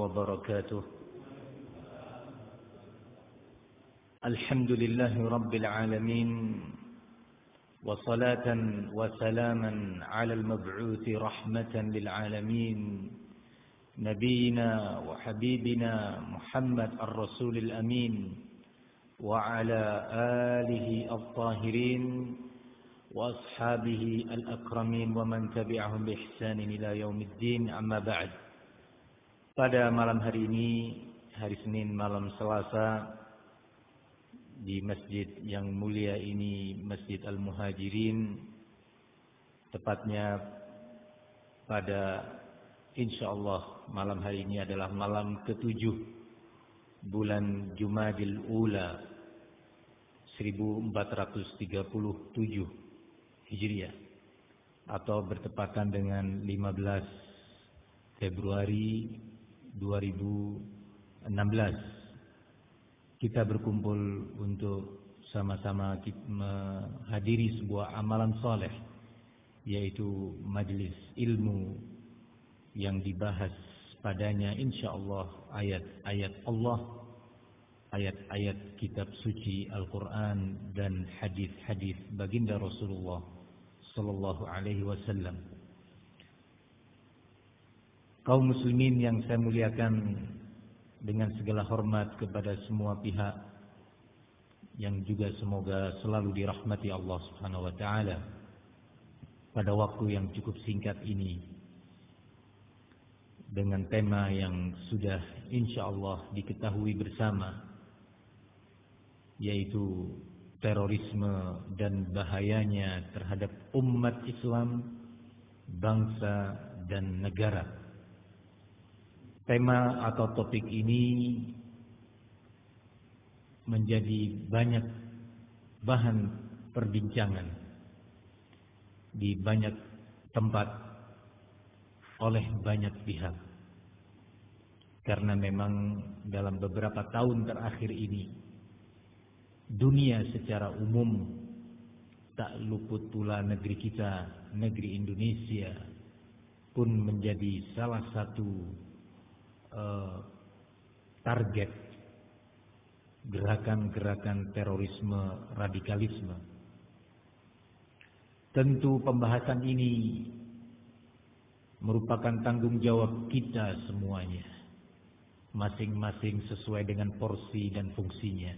وبركاته. الحمد لله رب العالمين وصلاة وسلاما على المبعوث رحمة للعالمين نبينا وحبيبنا محمد الرسول الأمين وعلى آله الطاهرين وأصحابه الأكرمين ومن تبعهم بإحسان إلى يوم الدين. أما بعد Pada malam hari ini, hari Senin malam Selasa, di masjid yang mulia ini, Masjid Al-Muhajirin, tepatnya pada insya Allah malam hari ini adalah malam ketujuh bulan Jumadil Ula 1437 Hijriah atau bertepatan dengan 15 Februari 2016 kita berkumpul untuk sama-sama menghadiri sebuah amalan soleh yaitu majlis ilmu yang dibahas padanya insyaallah ayat-ayat Allah ayat-ayat kitab suci Al-Quran dan hadis-hadis baginda Rasulullah sallallahu alaihi wasallam kaum muslimin yang saya muliakan dengan segala hormat kepada semua pihak yang juga semoga selalu dirahmati Allah Subhanahu wa taala pada waktu yang cukup singkat ini dengan tema yang sudah insya Allah diketahui bersama yaitu terorisme dan bahayanya terhadap umat Islam, bangsa dan negara. Tema atau topik ini menjadi banyak bahan perbincangan di banyak tempat oleh banyak pihak. Karena memang dalam beberapa tahun terakhir ini dunia secara umum tak luput pula negeri kita, negeri Indonesia pun menjadi salah satu uh, target gerakan-gerakan terorisme radikalisme. Tentu pembahasan ini merupakan tanggung jawab kita semuanya. Masing-masing sesuai dengan porsi dan fungsinya.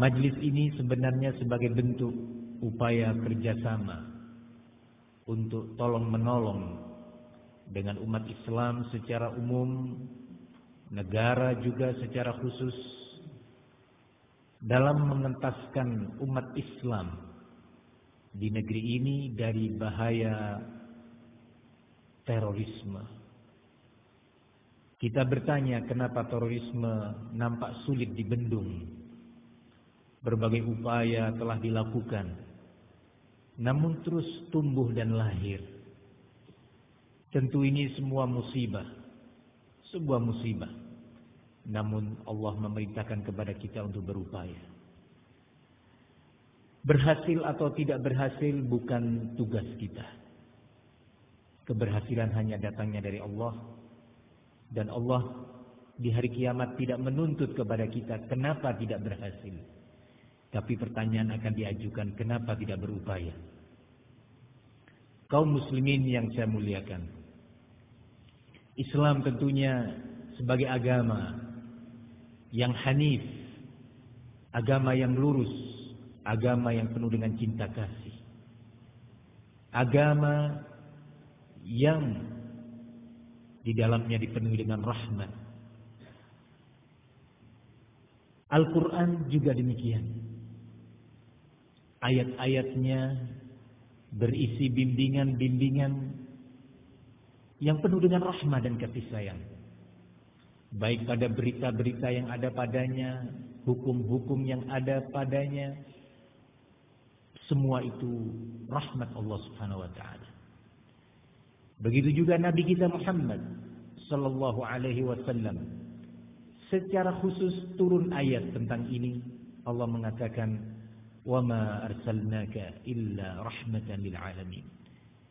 Majlis ini sebenarnya sebagai bentuk upaya kerjasama untuk tolong menolong dengan umat Islam secara umum, negara juga secara khusus dalam mengentaskan umat Islam di negeri ini dari bahaya terorisme. Kita bertanya kenapa terorisme nampak sulit dibendung. Berbagai upaya telah dilakukan. Namun terus tumbuh dan lahir. Tentu ini semua musibah. Sebuah musibah. Namun Allah memerintahkan kepada kita untuk berupaya. Berhasil atau tidak berhasil bukan tugas kita. Keberhasilan hanya datangnya dari Allah. Dan Allah di hari kiamat tidak menuntut kepada kita kenapa tidak berhasil. Tapi pertanyaan akan diajukan kenapa tidak berupaya. Kaum muslimin yang saya muliakan. Islam tentunya sebagai agama yang hanif, agama yang lurus, agama yang penuh dengan cinta kasih. Agama yang di dalamnya dipenuhi dengan rahmat. Al-Quran juga demikian. Ayat-ayatnya berisi bimbingan-bimbingan yang penuh dengan rahmat dan kasih sayang. Baik pada berita-berita yang ada padanya, hukum-hukum yang ada padanya, semua itu rahmat Allah Subhanahu wa taala. Begitu juga Nabi kita Muhammad sallallahu alaihi wasallam secara khusus turun ayat tentang ini Allah mengatakan wa ma arsalnaka illa rahmatan lil alamin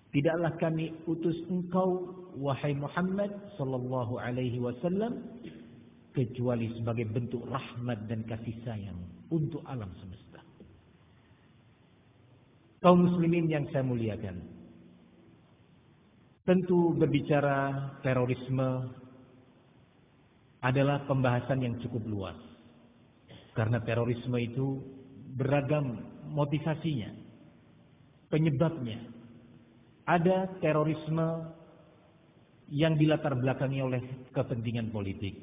Tidaklah kami utus engkau wahai Muhammad sallallahu alaihi wasallam kecuali sebagai bentuk rahmat dan kasih sayang untuk alam semesta. Kaum muslimin yang saya muliakan. Tentu berbicara terorisme adalah pembahasan yang cukup luas. Karena terorisme itu beragam motivasinya, penyebabnya, ada terorisme yang dilatar belakangi oleh kepentingan politik.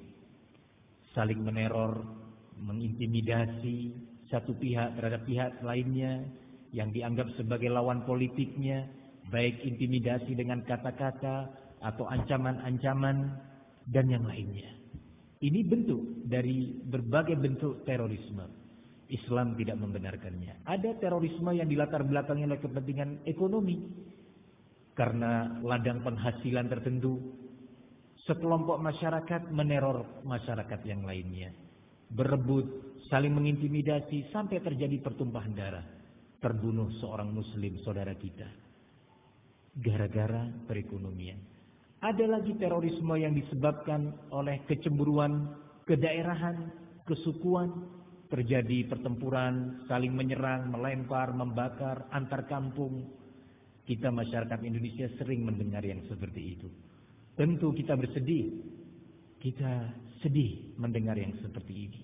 Saling meneror, mengintimidasi satu pihak terhadap pihak lainnya yang dianggap sebagai lawan politiknya, baik intimidasi dengan kata-kata atau ancaman-ancaman dan yang lainnya. Ini bentuk dari berbagai bentuk terorisme. Islam tidak membenarkannya. Ada terorisme yang dilatar belakangi oleh kepentingan ekonomi karena ladang penghasilan tertentu, sekelompok masyarakat meneror masyarakat yang lainnya. Berebut, saling mengintimidasi sampai terjadi pertumpahan darah. Terbunuh seorang muslim saudara kita. Gara-gara perekonomian. Ada lagi terorisme yang disebabkan oleh kecemburuan, kedaerahan, kesukuan, terjadi pertempuran, saling menyerang, melempar, membakar antar kampung, kita masyarakat Indonesia sering mendengar yang seperti itu. Tentu kita bersedih. Kita sedih mendengar yang seperti ini.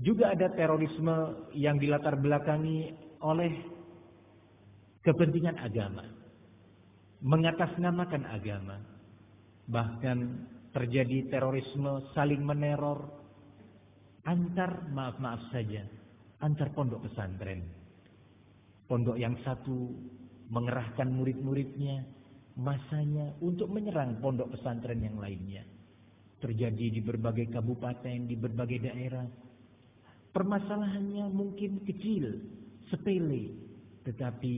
Juga ada terorisme yang dilatar belakangi oleh kepentingan agama. Mengatasnamakan agama. Bahkan terjadi terorisme saling meneror antar maaf-maaf saja antar pondok pesantren. Pondok yang satu mengerahkan murid-muridnya, masanya untuk menyerang pondok pesantren yang lainnya. Terjadi di berbagai kabupaten, di berbagai daerah. Permasalahannya mungkin kecil, sepele, tetapi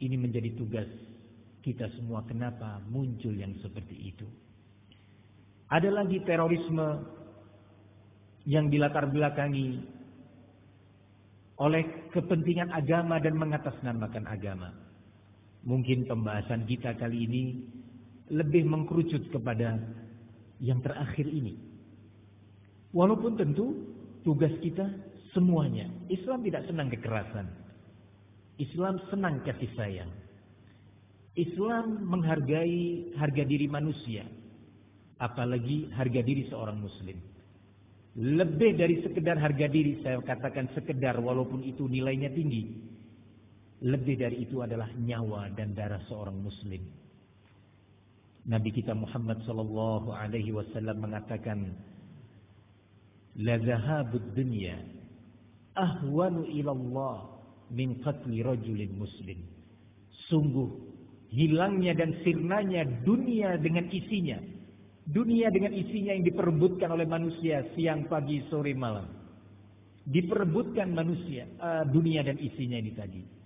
ini menjadi tugas kita semua kenapa muncul yang seperti itu. Ada lagi terorisme yang dilatar belakangi oleh kepentingan agama dan mengatasnamakan agama. Mungkin pembahasan kita kali ini lebih mengkerucut kepada yang terakhir ini. Walaupun tentu tugas kita semuanya. Islam tidak senang kekerasan. Islam senang kasih sayang. Islam menghargai harga diri manusia. Apalagi harga diri seorang muslim. Lebih dari sekedar harga diri saya katakan sekedar walaupun itu nilainya tinggi. Lebih dari itu adalah nyawa dan darah seorang muslim. Nabi kita Muhammad sallallahu alaihi wasallam mengatakan la zahabud dunya ahwanu ila Allah min qatli rajulin muslim. Sungguh hilangnya dan sirnanya dunia dengan isinya. Dunia dengan isinya yang diperebutkan oleh manusia siang, pagi, sore, malam. Diperebutkan manusia, uh, dunia dan isinya ini tadi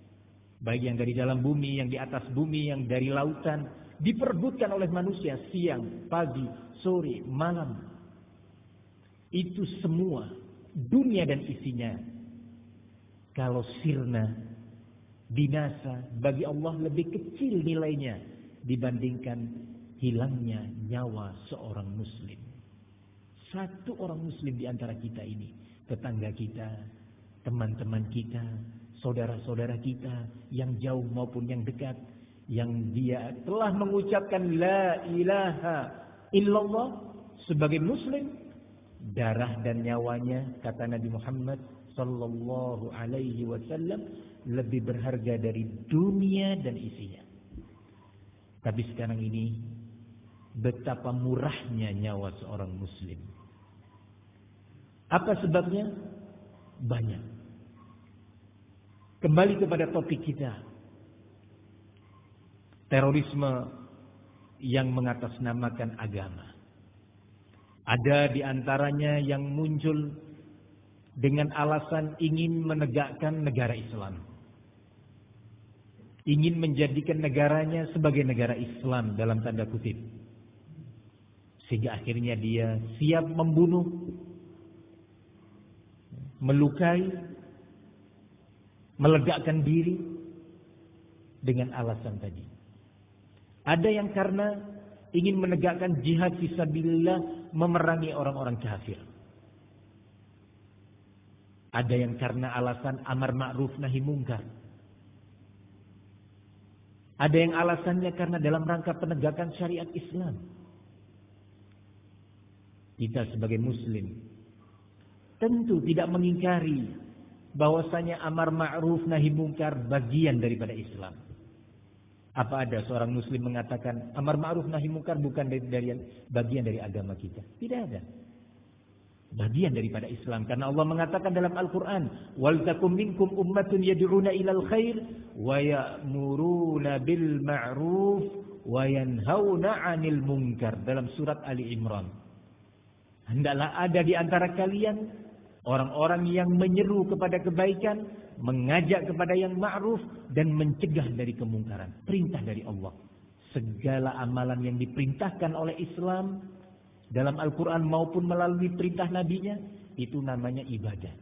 Baik yang dari dalam bumi, yang di atas bumi, yang dari lautan. Diperbutkan oleh manusia siang, pagi, sore, malam. Itu semua dunia dan isinya. Kalau sirna, binasa, bagi Allah lebih kecil nilainya dibandingkan hilangnya nyawa seorang muslim. Satu orang muslim di antara kita ini, tetangga kita, teman-teman kita, saudara-saudara kita yang jauh maupun yang dekat yang dia telah mengucapkan la ilaha illallah sebagai muslim darah dan nyawanya kata Nabi Muhammad sallallahu alaihi wasallam lebih berharga dari dunia dan isinya. Tapi sekarang ini betapa murahnya nyawa seorang muslim. Apa sebabnya? Banyak Kembali kepada topik kita. Terorisme yang mengatasnamakan agama. Ada di antaranya yang muncul dengan alasan ingin menegakkan negara Islam. Ingin menjadikan negaranya sebagai negara Islam dalam tanda kutip. Sehingga akhirnya dia siap membunuh, melukai, melegakan diri dengan alasan tadi. Ada yang karena ingin menegakkan jihad fisabilillah memerangi orang-orang kafir. Ada yang karena alasan amar ma'ruf nahi mungkar. Ada yang alasannya karena dalam rangka penegakan syariat Islam. Kita sebagai muslim tentu tidak mengingkari bahwasanya amar ma'ruf nahi mungkar bagian daripada Islam. Apa ada seorang muslim mengatakan amar ma'ruf nahi mungkar bukan dari, dari bagian dari agama kita? Tidak ada. Bagian daripada Islam karena Allah mengatakan dalam Al-Qur'an, "Wal takum minkum ummatun yad'una ilal khair wa ya'muruna bil ma'ruf wa yanhauna 'anil munkar." Dalam surat Ali Imran. Hendaklah ada di antara kalian orang-orang yang menyeru kepada kebaikan mengajak kepada yang ma'ruf dan mencegah dari kemungkaran. Perintah dari Allah. Segala amalan yang diperintahkan oleh Islam dalam Al-Quran maupun melalui perintah nabinya itu namanya ibadah.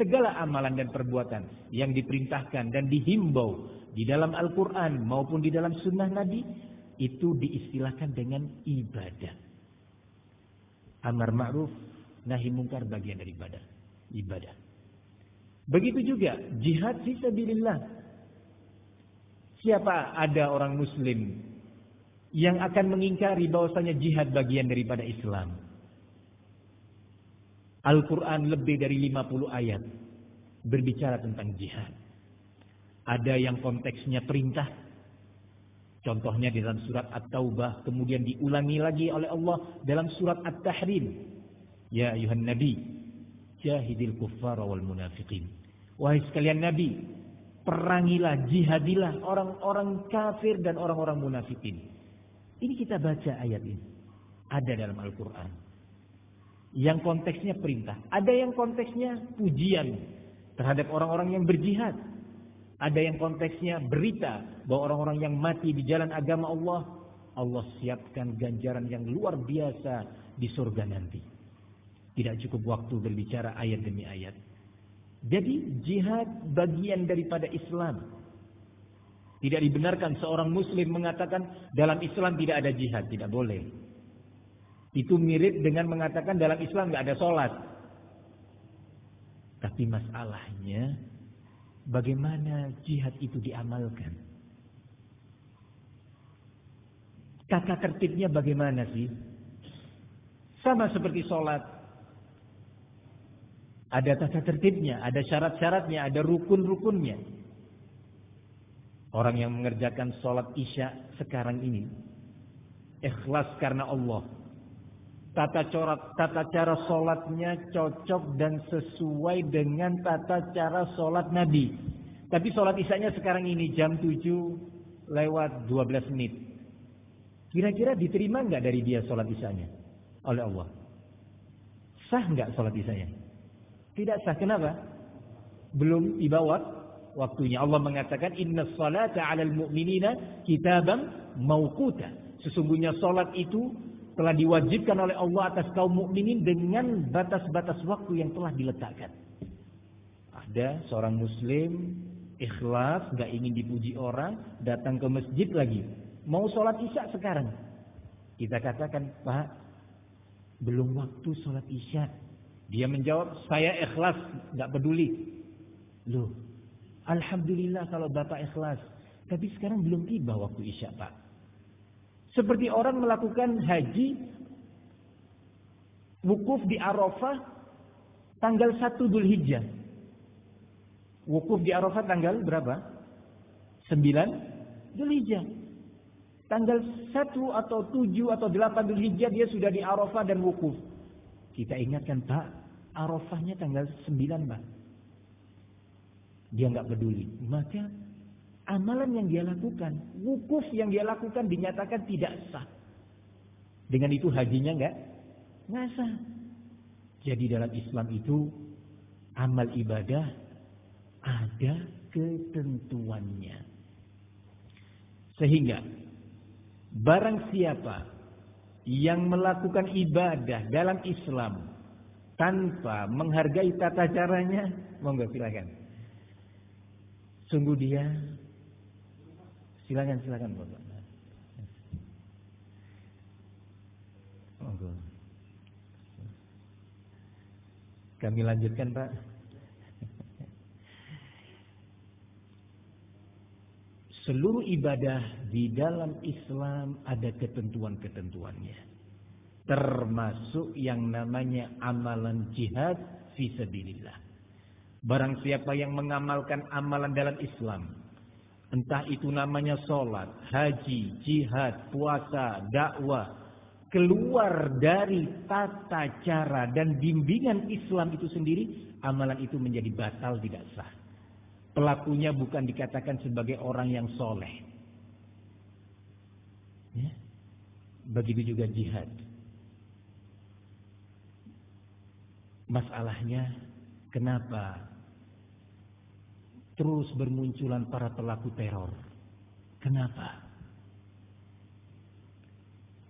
Segala amalan dan perbuatan yang diperintahkan dan dihimbau di dalam Al-Quran maupun di dalam sunnah Nabi itu diistilahkan dengan ibadah. Amar ma'ruf, nahi mungkar bagian dari ibadah. Ibadah. Begitu juga jihad fisabilillah. Siapa ada orang muslim yang akan mengingkari bahwasanya jihad bagian daripada Islam? Al-Quran lebih dari 50 ayat berbicara tentang jihad. Ada yang konteksnya perintah. Contohnya di dalam surat At-Taubah. Kemudian diulangi lagi oleh Allah dalam surat At-Tahrim. Ya ayuhan Nabi. Jahidil kuffara wal munafiqin. Wahai sekalian Nabi, perangilah, jihadilah orang-orang kafir dan orang-orang munafikin. Ini kita baca ayat ini. Ada dalam Al-Quran. Yang konteksnya perintah. Ada yang konteksnya pujian terhadap orang-orang yang berjihad. Ada yang konteksnya berita bahwa orang-orang yang mati di jalan agama Allah, Allah siapkan ganjaran yang luar biasa di surga nanti. Tidak cukup waktu berbicara ayat demi ayat. Jadi jihad bagian daripada Islam. Tidak dibenarkan seorang muslim mengatakan dalam Islam tidak ada jihad. Tidak boleh. Itu mirip dengan mengatakan dalam Islam tidak ada sholat. Tapi masalahnya bagaimana jihad itu diamalkan. Tata tertibnya bagaimana sih? Sama seperti sholat. Ada tata tertibnya, ada syarat-syaratnya, ada rukun-rukunnya. Orang yang mengerjakan sholat isya sekarang ini. Ikhlas karena Allah. Tata, corak, tata cara sholatnya cocok dan sesuai dengan tata cara sholat Nabi. Tapi sholat isyanya sekarang ini jam 7 lewat 12 menit. Kira-kira diterima nggak dari dia sholat isyanya oleh Allah? Sah nggak sholat isyanya? Tidak sah. Kenapa? Belum dibawa waktunya. Allah mengatakan inna salata 'alal mu'minina kitaban mauquta. Sesungguhnya salat itu telah diwajibkan oleh Allah atas kaum mukminin dengan batas-batas waktu yang telah diletakkan. Ada seorang muslim ikhlas, nggak ingin dipuji orang, datang ke masjid lagi. Mau sholat isya sekarang. Kita katakan, Pak, belum waktu sholat isya. Dia menjawab, saya ikhlas, nggak peduli. Loh, Alhamdulillah kalau Bapak ikhlas. Tapi sekarang belum tiba waktu Isya Pak. Seperti orang melakukan haji, wukuf di Arafah, tanggal 1 Dhul Hijjah. Wukuf di Arafah tanggal berapa? 9 Dhul Hijjah. Tanggal 1 atau 7 atau 8 Dhul Hijjah dia sudah di Arafah dan wukuf. Kita ingatkan Pak, Arafahnya tanggal 9 Pak. Dia nggak peduli. Maka amalan yang dia lakukan, wukuf yang dia lakukan dinyatakan tidak sah. Dengan itu hajinya nggak nggak sah. Jadi dalam Islam itu amal ibadah ada ketentuannya. Sehingga barang siapa yang melakukan ibadah dalam Islam tanpa menghargai tata caranya, monggo silakan. Sungguh dia silakan silakan Bapak. Monggo. Kami lanjutkan Pak. Seluruh ibadah di dalam Islam ada ketentuan-ketentuannya. Termasuk yang namanya amalan jihad fi sabilillah. Barang siapa yang mengamalkan amalan dalam Islam, entah itu namanya sholat, haji, jihad, puasa, dakwah, keluar dari tata cara dan bimbingan Islam itu sendiri, amalan itu menjadi batal tidak sah. Pelakunya bukan dikatakan sebagai orang yang soleh. Ya. Begitu juga jihad. Masalahnya kenapa terus bermunculan para pelaku teror? Kenapa?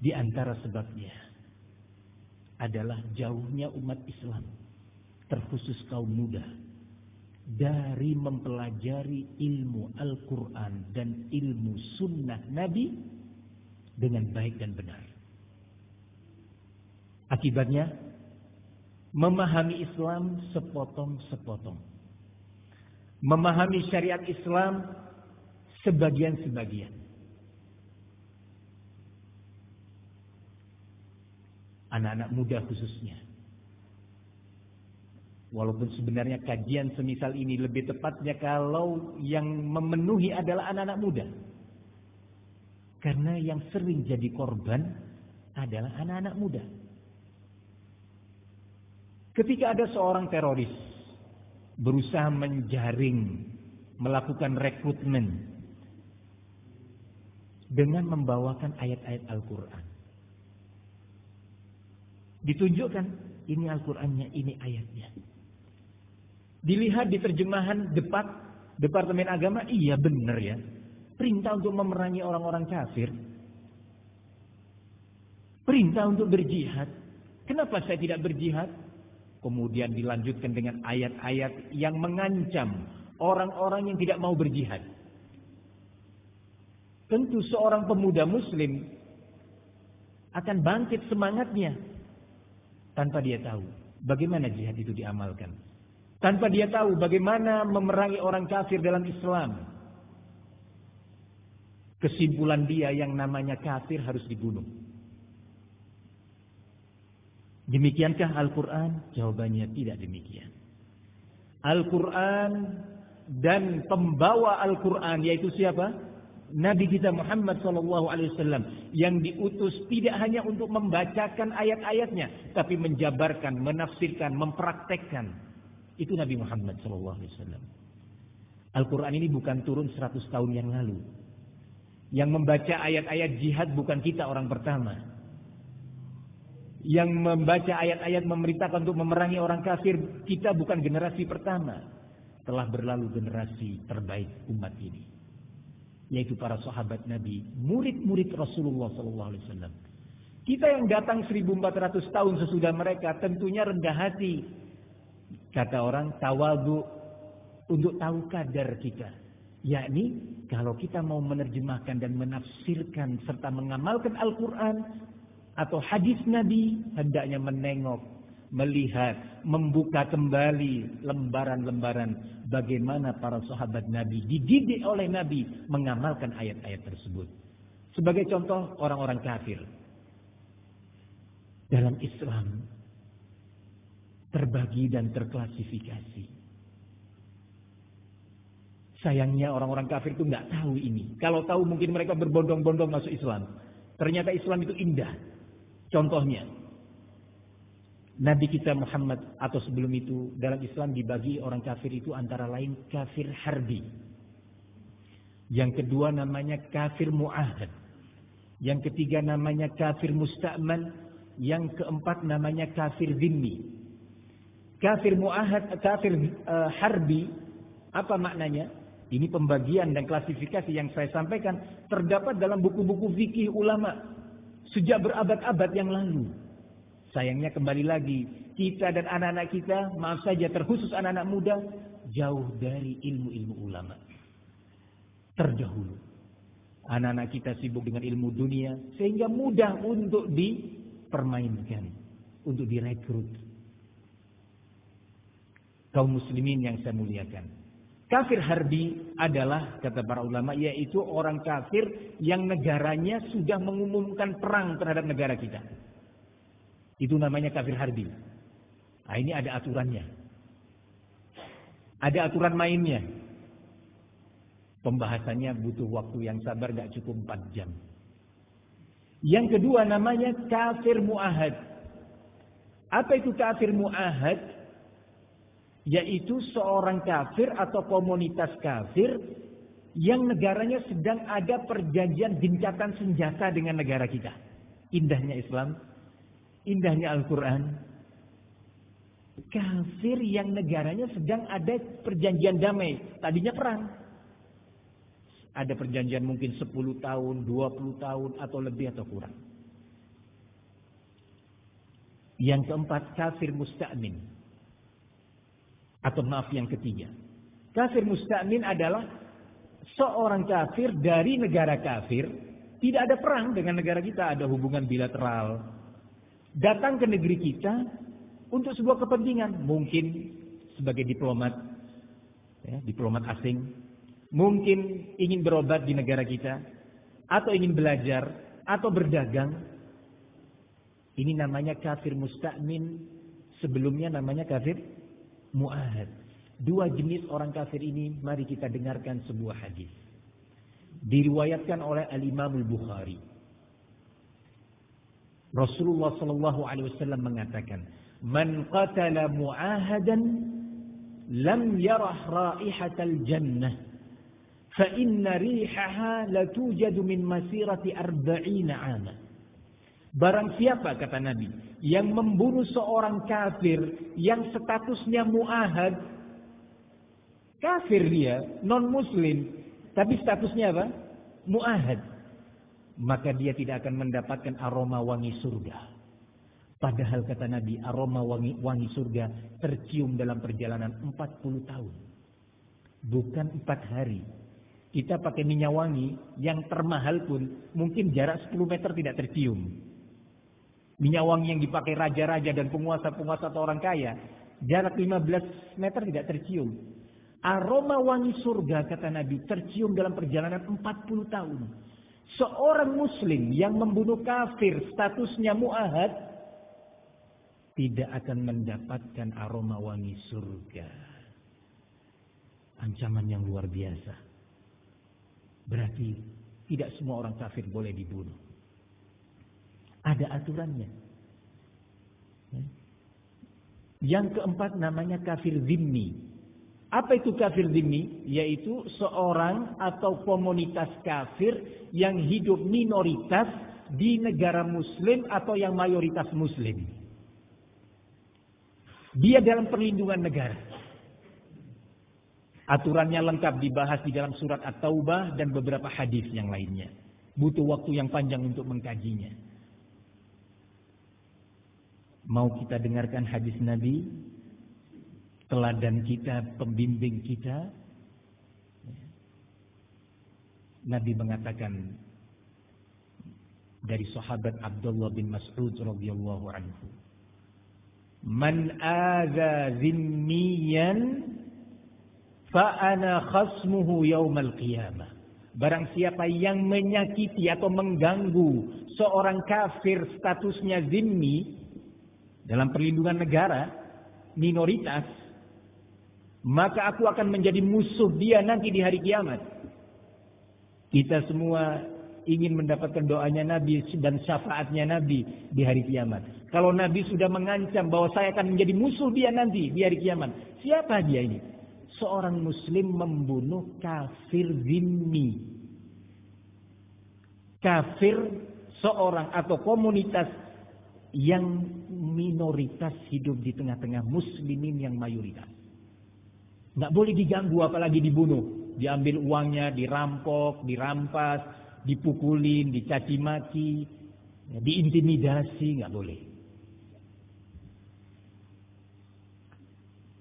Di antara sebabnya adalah jauhnya umat Islam, terkhusus kaum muda dari mempelajari ilmu Al-Quran dan ilmu sunnah Nabi dengan baik dan benar. Akibatnya, memahami Islam sepotong-sepotong. Memahami syariat Islam sebagian-sebagian. Anak-anak muda khususnya Walaupun sebenarnya kajian semisal ini lebih tepatnya kalau yang memenuhi adalah anak-anak muda. Karena yang sering jadi korban adalah anak-anak muda. Ketika ada seorang teroris berusaha menjaring, melakukan rekrutmen dengan membawakan ayat-ayat Al-Quran. Ditunjukkan ini Al-Qurannya, ini ayatnya. Dilihat di terjemahan depat Departemen Agama, iya benar ya. Perintah untuk memerangi orang-orang kafir. Perintah untuk berjihad. Kenapa saya tidak berjihad? Kemudian dilanjutkan dengan ayat-ayat yang mengancam orang-orang yang tidak mau berjihad. Tentu seorang pemuda muslim akan bangkit semangatnya tanpa dia tahu bagaimana jihad itu diamalkan. Tanpa dia tahu bagaimana memerangi orang kafir dalam Islam. Kesimpulan dia yang namanya kafir harus dibunuh. Demikiankah Al-Quran? Jawabannya tidak demikian. Al-Quran dan pembawa Al-Quran yaitu siapa? Nabi kita Muhammad SAW yang diutus tidak hanya untuk membacakan ayat-ayatnya, tapi menjabarkan, menafsirkan, mempraktekkan itu Nabi Muhammad SAW. Al-Quran ini bukan turun 100 tahun yang lalu. Yang membaca ayat-ayat jihad bukan kita orang pertama. Yang membaca ayat-ayat memerintahkan untuk memerangi orang kafir, kita bukan generasi pertama. Telah berlalu generasi terbaik umat ini. Yaitu para sahabat Nabi, murid-murid Rasulullah SAW. Kita yang datang 1400 tahun sesudah mereka tentunya rendah hati Kata orang tawadu untuk tahu kadar kita. Yakni kalau kita mau menerjemahkan dan menafsirkan serta mengamalkan Al-Quran atau hadis Nabi, hendaknya menengok, melihat, membuka kembali lembaran-lembaran bagaimana para sahabat Nabi dididik oleh Nabi mengamalkan ayat-ayat tersebut. Sebagai contoh orang-orang kafir. Dalam Islam terbagi dan terklasifikasi. Sayangnya orang-orang kafir itu nggak tahu ini. Kalau tahu mungkin mereka berbondong-bondong masuk Islam. Ternyata Islam itu indah. Contohnya, Nabi kita Muhammad atau sebelum itu dalam Islam dibagi orang kafir itu antara lain kafir harbi. Yang kedua namanya kafir mu'ahad. Yang ketiga namanya kafir musta'man. Yang keempat namanya kafir zimmi. Kafir muahad, kafir uh, harbi, apa maknanya? Ini pembagian dan klasifikasi yang saya sampaikan terdapat dalam buku-buku fikih ulama sejak berabad-abad yang lalu. Sayangnya kembali lagi, kita dan anak-anak kita, maaf saja terkhusus anak-anak muda, jauh dari ilmu-ilmu ulama. Terdahulu. Anak-anak kita sibuk dengan ilmu dunia, sehingga mudah untuk di permainkan untuk direkrut. Kaum muslimin yang saya muliakan. Kafir harbi adalah, kata para ulama, yaitu orang kafir yang negaranya sudah mengumumkan perang terhadap negara kita. Itu namanya kafir harbi. Nah, ini ada aturannya. Ada aturan mainnya. Pembahasannya butuh waktu yang sabar, gak cukup 4 jam. Yang kedua namanya kafir mu'ahad. Apa itu kafir mu'ahad? Yaitu seorang kafir atau komunitas kafir yang negaranya sedang ada perjanjian gencatan senjata dengan negara kita. Indahnya Islam, indahnya Al-Quran. Kafir yang negaranya sedang ada perjanjian damai. Tadinya perang. Ada perjanjian mungkin 10 tahun, 20 tahun, atau lebih atau kurang. Yang keempat, kafir musta'min. Atau maaf yang ketiga. Kafir musta'min adalah seorang kafir dari negara kafir. Tidak ada perang dengan negara kita. Ada hubungan bilateral. Datang ke negeri kita untuk sebuah kepentingan. Mungkin sebagai diplomat. Ya, diplomat asing. Mungkin ingin berobat di negara kita. Atau ingin belajar. Atau berdagang. Ini namanya kafir musta'min. Sebelumnya namanya kafir mu'ahad. Dua jenis orang kafir ini mari kita dengarkan sebuah hadis. Diriwayatkan oleh Al-Imam Al-Bukhari. Rasulullah sallallahu alaihi wasallam mengatakan, "Man qatala mu'ahadan lam yarah raihatal jannah." Fa inna rihaha latujadu min masirati arba'ina 'ama. Barang siapa kata Nabi yang membunuh seorang kafir yang statusnya muahad kafir dia non muslim tapi statusnya apa? muahad maka dia tidak akan mendapatkan aroma wangi surga. Padahal kata Nabi aroma wangi, wangi surga tercium dalam perjalanan 40 tahun. Bukan 4 hari. Kita pakai minyak wangi yang termahal pun mungkin jarak 10 meter tidak tercium. Minyak wangi yang dipakai raja-raja dan penguasa-penguasa atau orang kaya. Jarak 15 meter tidak tercium. Aroma wangi surga kata Nabi tercium dalam perjalanan 40 tahun. Seorang muslim yang membunuh kafir statusnya mu'ahad. Tidak akan mendapatkan aroma wangi surga. Ancaman yang luar biasa. Berarti tidak semua orang kafir boleh dibunuh. Ada aturannya. Ya. Yang keempat namanya kafir zimmi. Apa itu kafir zimmi? Yaitu seorang atau komunitas kafir yang hidup minoritas di negara muslim atau yang mayoritas muslim. Dia dalam perlindungan negara. Aturannya lengkap dibahas di dalam surat At-Taubah dan beberapa hadis yang lainnya. Butuh waktu yang panjang untuk mengkajinya. Mau kita dengarkan hadis Nabi, teladan kita, pembimbing kita. Nabi mengatakan dari sahabat Abdullah bin Mas'ud radhiyallahu anhu. Man adza zimmiyan fa ana khasmuhu yaumal qiyamah. Barang siapa yang menyakiti atau mengganggu seorang kafir statusnya zimmi, dalam perlindungan negara minoritas maka aku akan menjadi musuh dia nanti di hari kiamat. Kita semua ingin mendapatkan doanya Nabi dan syafaatnya Nabi di hari kiamat. Kalau Nabi sudah mengancam bahwa saya akan menjadi musuh dia nanti di hari kiamat siapa dia ini? Seorang muslim membunuh kafir zimmi kafir seorang atau komunitas yang minoritas hidup di tengah-tengah muslimin yang mayoritas. Nggak boleh diganggu apalagi dibunuh. Diambil uangnya, dirampok, dirampas, dipukulin, dicaci maki, ya, diintimidasi, nggak boleh.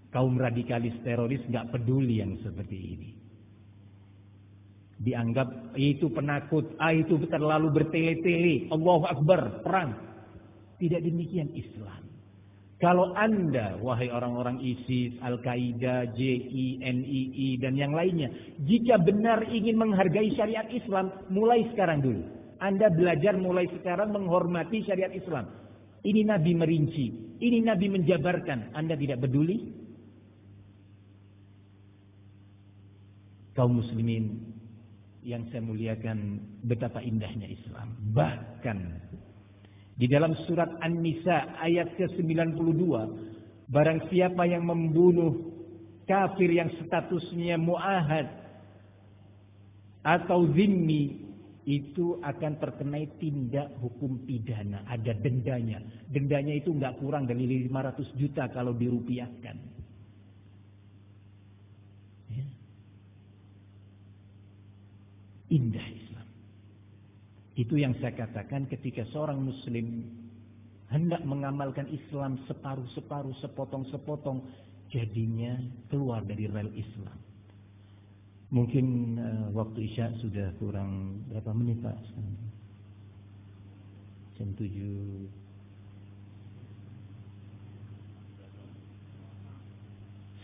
Kaum radikalis teroris nggak peduli yang seperti ini. Dianggap itu penakut, ah itu terlalu bertele-tele, Allahu Akbar, perang. Tidak demikian Islam. Kalau Anda, wahai orang-orang ISIS, Al-Qaeda, JI, NII, dan yang lainnya, jika benar ingin menghargai syariat Islam, mulai sekarang dulu. Anda belajar mulai sekarang menghormati syariat Islam. Ini Nabi merinci, ini Nabi menjabarkan. Anda tidak peduli? Kaum muslimin yang saya muliakan betapa indahnya Islam. Bahkan di dalam surat An-Nisa ayat ke-92, barang siapa yang membunuh kafir yang statusnya muahad atau zimmi itu akan terkena tindak hukum pidana, ada dendanya. Dendanya itu nggak kurang dari 500 juta kalau dirupiahkan. Ya. Indah itu yang saya katakan ketika seorang muslim hendak mengamalkan Islam separuh-separuh, sepotong-sepotong, jadinya keluar dari rel Islam. Mungkin uh, waktu Isya sudah kurang berapa menit Pak? Jam tujuh.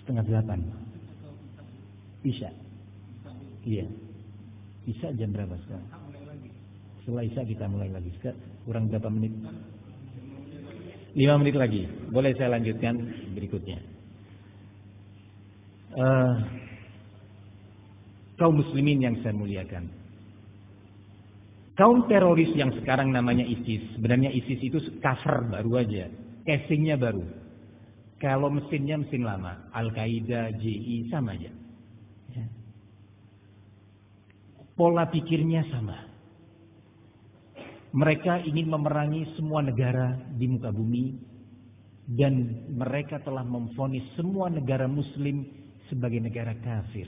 Setengah delapan. Isya. Iya. Isya jam berapa sekarang? Setelah Isya kita mulai lagi. Kurang berapa menit? Lima menit lagi. Boleh saya lanjutkan berikutnya. Uh, kaum muslimin yang saya muliakan. Kaum teroris yang sekarang namanya ISIS. Sebenarnya ISIS itu cover baru aja. Casingnya baru. Kalau mesinnya mesin lama. Al-Qaeda, JI sama aja. Ya. Pola pikirnya sama. Mereka ingin memerangi semua negara di muka bumi dan mereka telah memfonis semua negara muslim sebagai negara kafir.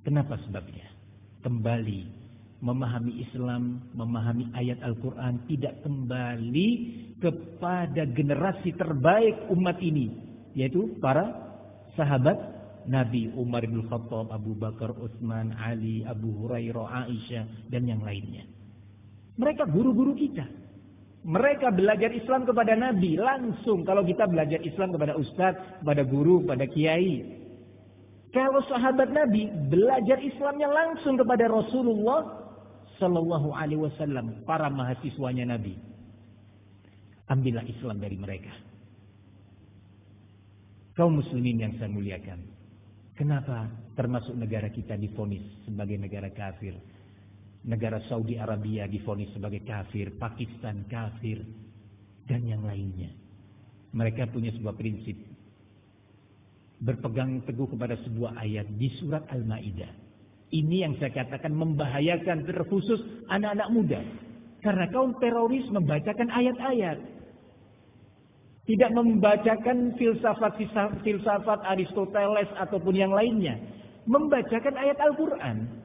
Kenapa sebabnya? Kembali memahami Islam, memahami ayat Al-Quran, tidak kembali kepada generasi terbaik umat ini, yaitu para sahabat Nabi Umar bin Khattab, Abu Bakar, Utsman, Ali, Abu Hurairah, Aisyah, dan yang lainnya. Mereka guru-guru kita. Mereka belajar Islam kepada Nabi langsung. Kalau kita belajar Islam kepada ustadz, kepada guru, kepada kiai. Kalau sahabat Nabi belajar Islamnya langsung kepada Rasulullah Sallallahu Alaihi Wasallam, para mahasiswanya Nabi. Ambillah Islam dari mereka. Kaum muslimin yang saya muliakan. Kenapa termasuk negara kita difonis sebagai negara kafir? Negara Saudi Arabia difonis sebagai kafir, Pakistan kafir, dan yang lainnya. Mereka punya sebuah prinsip. Berpegang teguh kepada sebuah ayat di surat Al-Ma'idah. Ini yang saya katakan membahayakan terkhusus anak-anak muda. Karena kaum teroris membacakan ayat-ayat. Tidak membacakan filsafat-filsafat Aristoteles ataupun yang lainnya. Membacakan ayat Al-Quran.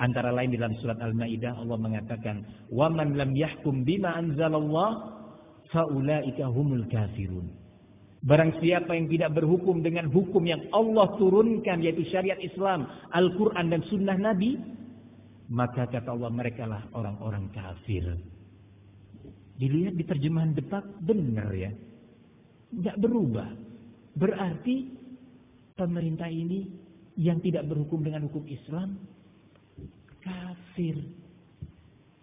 Antara lain dalam surat Al-Maidah Allah mengatakan, "Wa man lam yahkum bima anzalallah faulaika humul kafirun." Barang siapa yang tidak berhukum dengan hukum yang Allah turunkan yaitu syariat Islam, Al-Qur'an dan sunnah Nabi, maka kata Allah mereka lah orang-orang kafir. Dilihat di terjemahan depan benar ya. Tidak berubah. Berarti pemerintah ini yang tidak berhukum dengan hukum Islam kafir.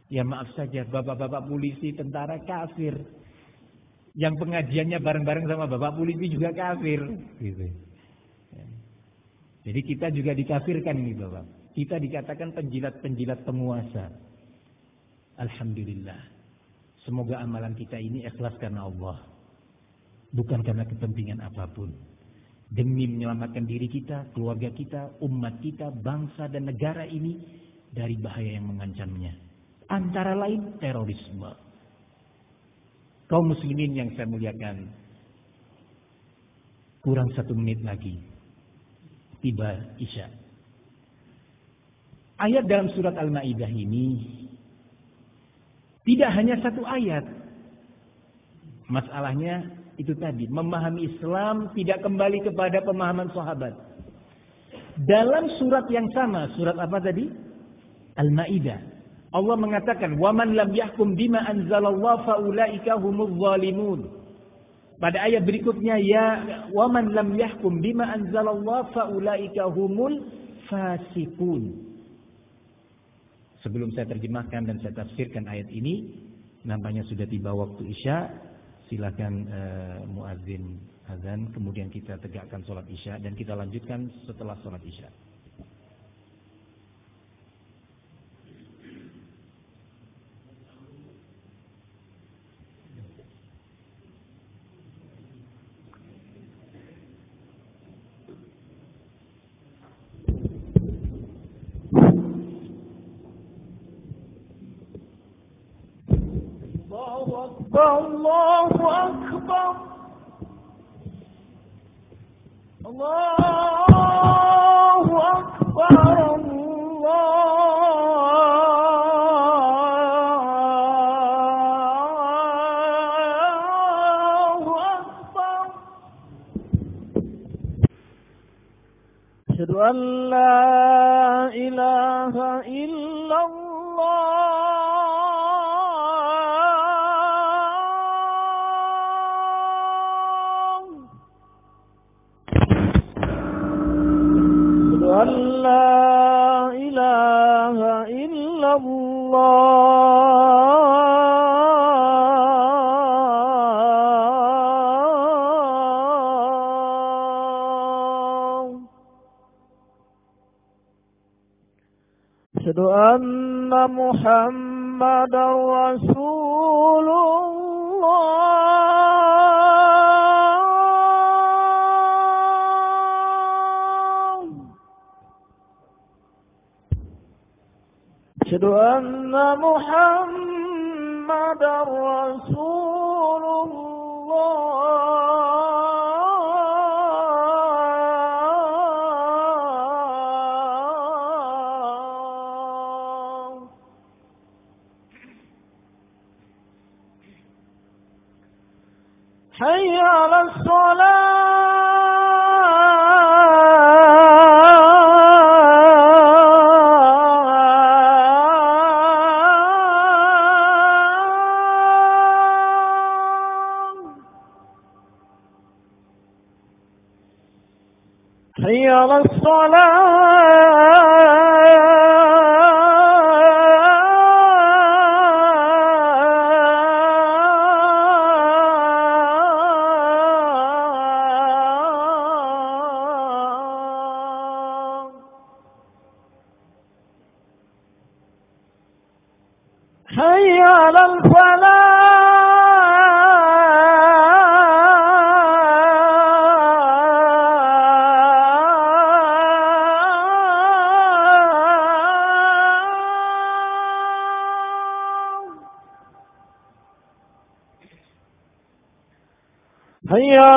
Ya maaf saja, bapak-bapak polisi, tentara kafir. Yang pengajiannya bareng-bareng sama bapak polisi juga kafir. Gitu. Ya. Jadi kita juga dikafirkan ini bapak. Kita dikatakan penjilat-penjilat penguasa. Alhamdulillah. Semoga amalan kita ini ikhlas karena Allah. Bukan karena kepentingan apa pun. Demi menyelamatkan diri kita, keluarga kita, umat kita, bangsa dan negara ini dari bahaya yang mengancamnya. Antara lain terorisme. Kaum muslimin yang saya muliakan. Kurang satu menit lagi. Tiba Isya. Ayat dalam surat Al-Ma'idah ini. Tidak hanya satu ayat. Masalahnya itu tadi. Memahami Islam tidak kembali kepada pemahaman sahabat. Dalam surat yang sama. Surat apa tadi? Al-Ma'idah. Allah mengatakan, "Waman lam yahkum bima anzalallah faulaika humuz zalimun." Pada ayat berikutnya, "Ya waman lam yahkum bima anzalallah faulaika humul fasikun." Sebelum saya terjemahkan dan saya tafsirkan ayat ini, nampaknya sudah tiba waktu Isya. Silakan uh, muazin azan, kemudian kita tegakkan sholat Isya dan kita lanjutkan setelah sholat Isya. الصلاة هيا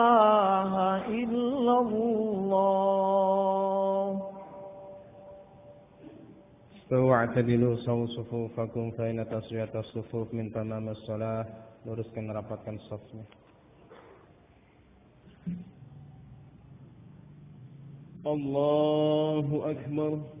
Fa'tadilu sawu sufufakum fa inna taswiyata sufuf min tamamis shalah. Luruskan rapatkan safnya. Allahu akbar.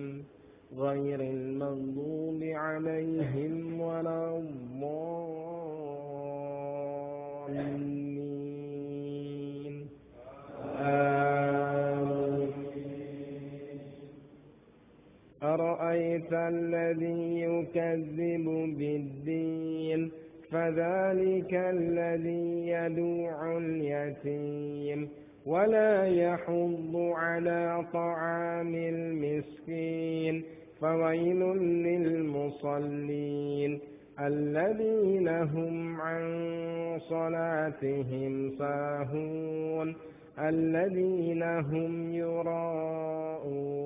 غير المغضوب عليهم ولا الضالين. أرأيت الذي يكذب بالدين؟ فذلك الذي يدوع اليتيم. ولا يحض على طعام المسكين. فويل للمصلين الذين هم عن صلاتهم ساهون الذين هم يراءون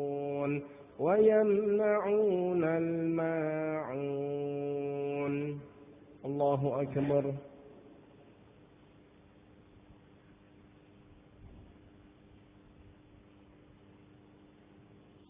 ويمنعون الماعون. الله أكبر.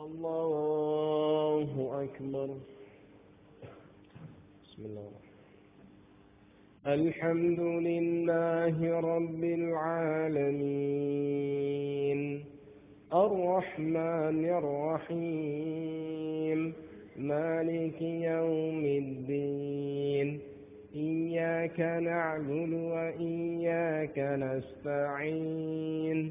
الله أكبر. بسم الله الحمد لله رب العالمين. الرحمن الرحيم. مالك يوم الدين. إياك نعبد وإياك نستعين.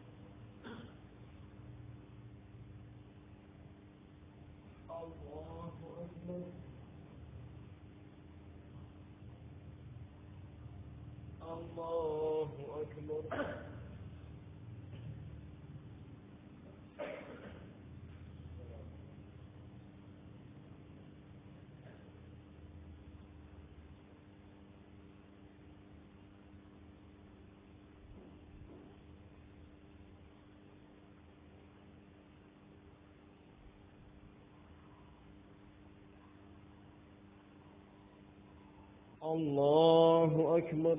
الله أكبر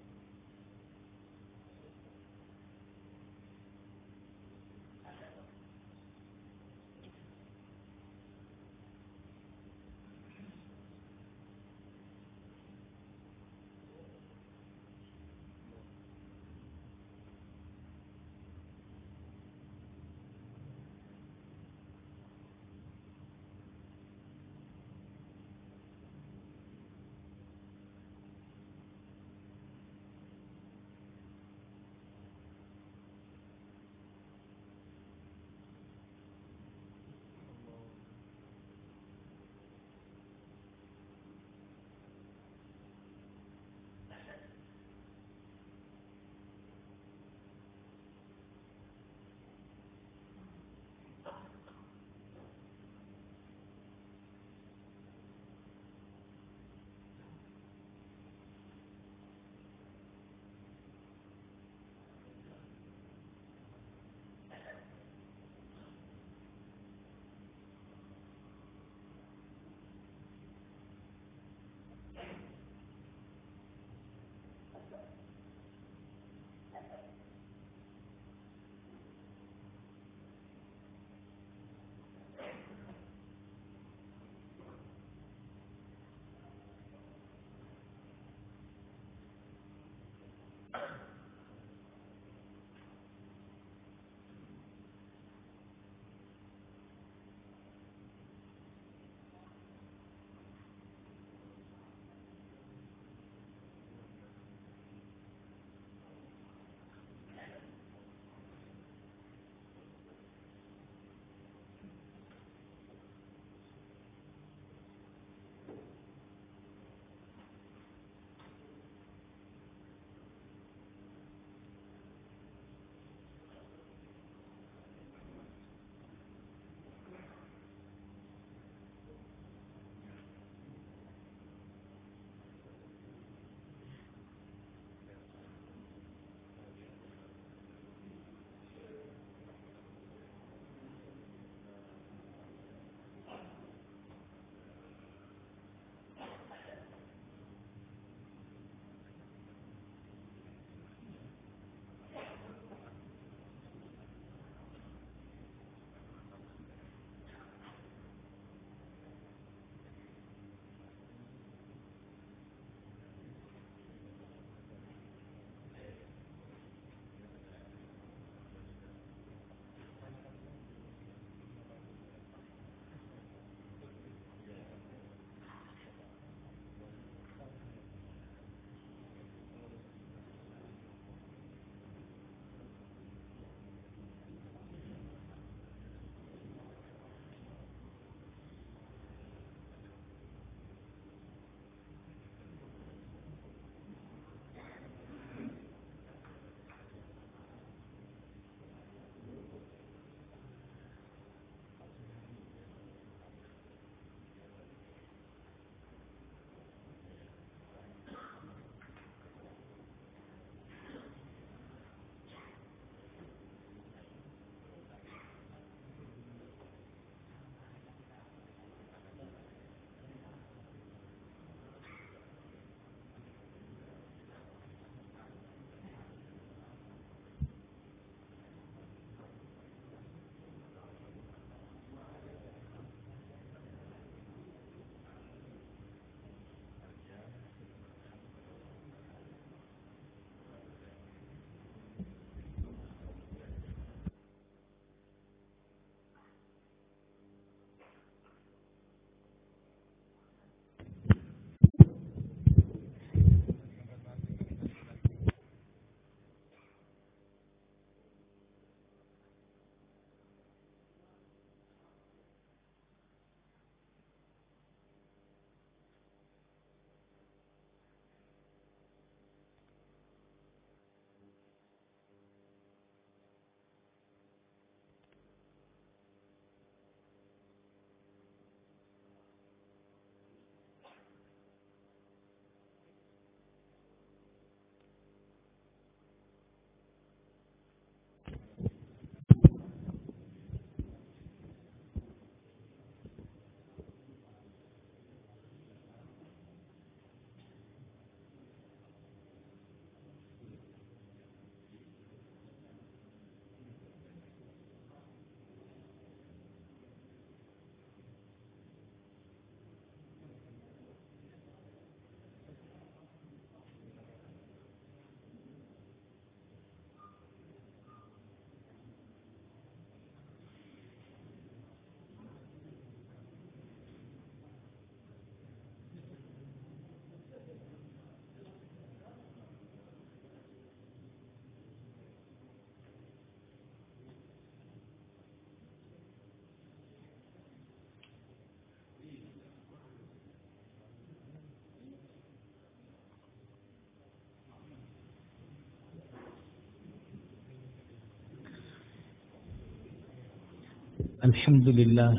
الحمد لله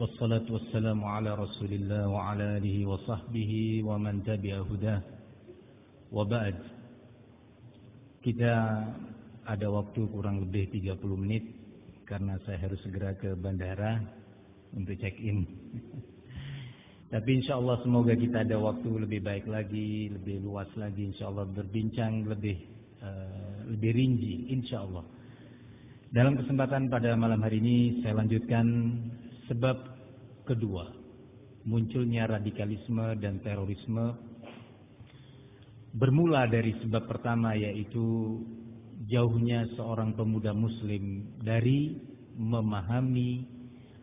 والصلاة والسلام على رسول الله وعلى آله وصحبه ومن تبع هداه وبعد kita ada waktu kurang lebih 30 menit karena saya harus segera ke bandara untuk check in. Tapi insya Allah semoga kita ada waktu lebih baik lagi, lebih luas lagi, insya Allah berbincang lebih uh, lebih rinci, insya Allah. Dalam kesempatan pada malam hari ini saya lanjutkan sebab kedua munculnya radikalisme dan terorisme bermula dari sebab pertama yaitu jauhnya seorang pemuda muslim dari memahami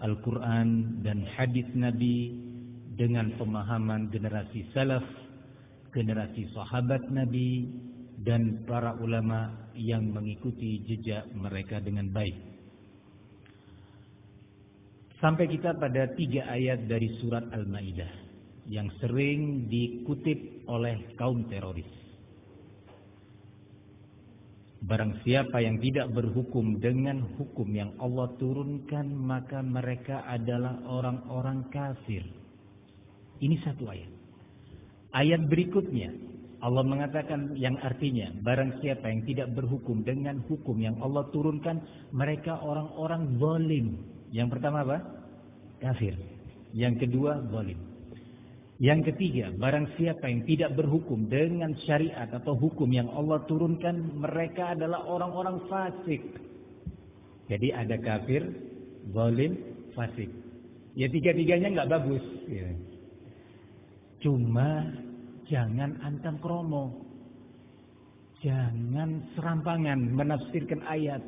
Al-Quran dan hadis Nabi dengan pemahaman generasi salaf, generasi sahabat Nabi, dan para ulama yang mengikuti jejak mereka dengan baik. Sampai kita pada tiga ayat dari surat Al-Ma'idah yang sering dikutip oleh kaum teroris. Barang siapa yang tidak berhukum dengan hukum yang Allah turunkan maka mereka adalah orang-orang kafir. Ini satu ayat. Ayat berikutnya Allah mengatakan yang artinya barang siapa yang tidak berhukum dengan hukum yang Allah turunkan mereka orang-orang zalim. Yang pertama apa? Kafir. Yang kedua zalim. Yang ketiga, barang siapa yang tidak berhukum dengan syariat atau hukum yang Allah turunkan, mereka adalah orang-orang fasik. Jadi ada kafir, zalim, fasik. Ya tiga-tiganya nggak bagus. Ya. Cuma jangan antam kromo. Jangan serampangan menafsirkan ayat.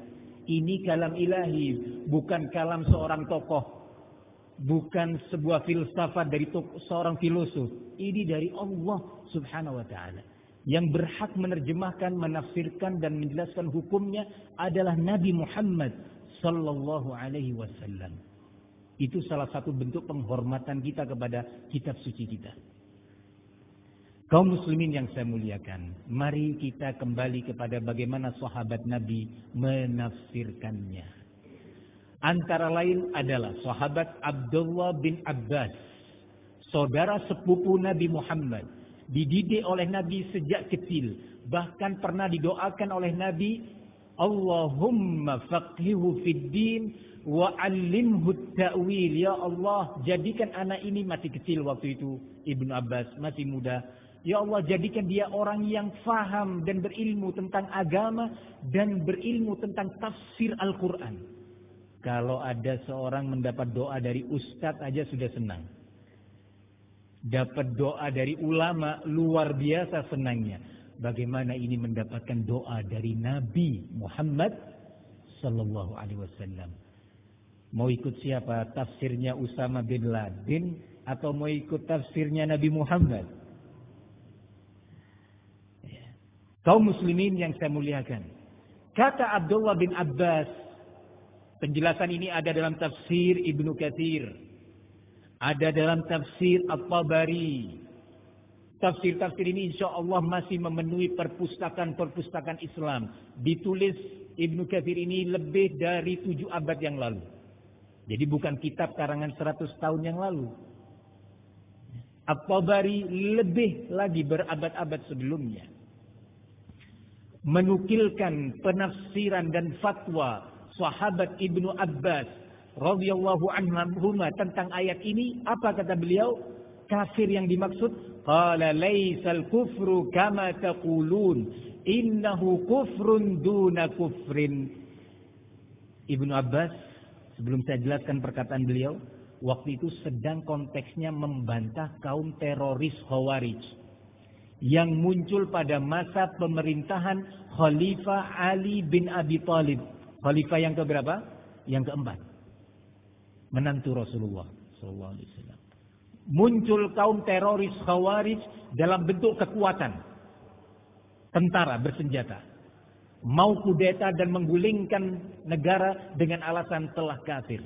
Ini kalam ilahi, bukan kalam seorang tokoh bukan sebuah filsafat dari seorang filosof. Ini dari Allah Subhanahu wa taala. Yang berhak menerjemahkan, menafsirkan dan menjelaskan hukumnya adalah Nabi Muhammad sallallahu alaihi wasallam. Itu salah satu bentuk penghormatan kita kepada kitab suci kita. Kaum muslimin yang saya muliakan, mari kita kembali kepada bagaimana sahabat Nabi menafsirkannya. Antara lain adalah sahabat Abdullah bin Abbas, saudara sepupu Nabi Muhammad, dididik oleh Nabi sejak kecil, bahkan pernah didoakan oleh Nabi, Allahumma faqihu fid din wa 'allimhu ta'wil. Ya Allah, jadikan anak ini masih kecil waktu itu, Ibnu Abbas masih muda. Ya Allah jadikan dia orang yang faham dan berilmu tentang agama dan berilmu tentang tafsir Al-Quran. Kalau ada seorang mendapat doa dari ustadz aja sudah senang. Dapat doa dari ulama luar biasa senangnya. Bagaimana ini mendapatkan doa dari Nabi Muhammad sallallahu alaihi wasallam. Mau ikut siapa? Tafsirnya Usama bin Laden atau mau ikut tafsirnya Nabi Muhammad? Ya. Kaum muslimin yang saya muliakan. Kata Abdullah bin Abbas Penjelasan ini ada dalam tafsir Ibnu Katsir. Ada dalam tafsir At-Tabari. Tafsir-tafsir ini insya Allah masih memenuhi perpustakaan-perpustakaan Islam. Ditulis Ibnu Katsir ini lebih dari tujuh abad yang lalu. Jadi bukan kitab karangan seratus tahun yang lalu. At-Tabari lebih lagi berabad-abad sebelumnya. Menukilkan penafsiran dan fatwa sahabat Ibnu Abbas radhiyallahu anhu tentang ayat ini. Apa kata beliau? Kafir yang dimaksud? Qala laisal kufru kama taqulun. Innahu kufrun duna kufrin. Ibnu Abbas sebelum saya jelaskan perkataan beliau waktu itu sedang konteksnya membantah kaum teroris Khawarij yang muncul pada masa pemerintahan Khalifah Ali bin Abi Thalib Khalifah yang keberapa? Yang keempat. Menantu Rasulullah sallallahu. Muncul kaum teroris Khawarij dalam bentuk kekuatan. Tentara bersenjata. Mau kudeta dan menggulingkan negara dengan alasan telah kafir.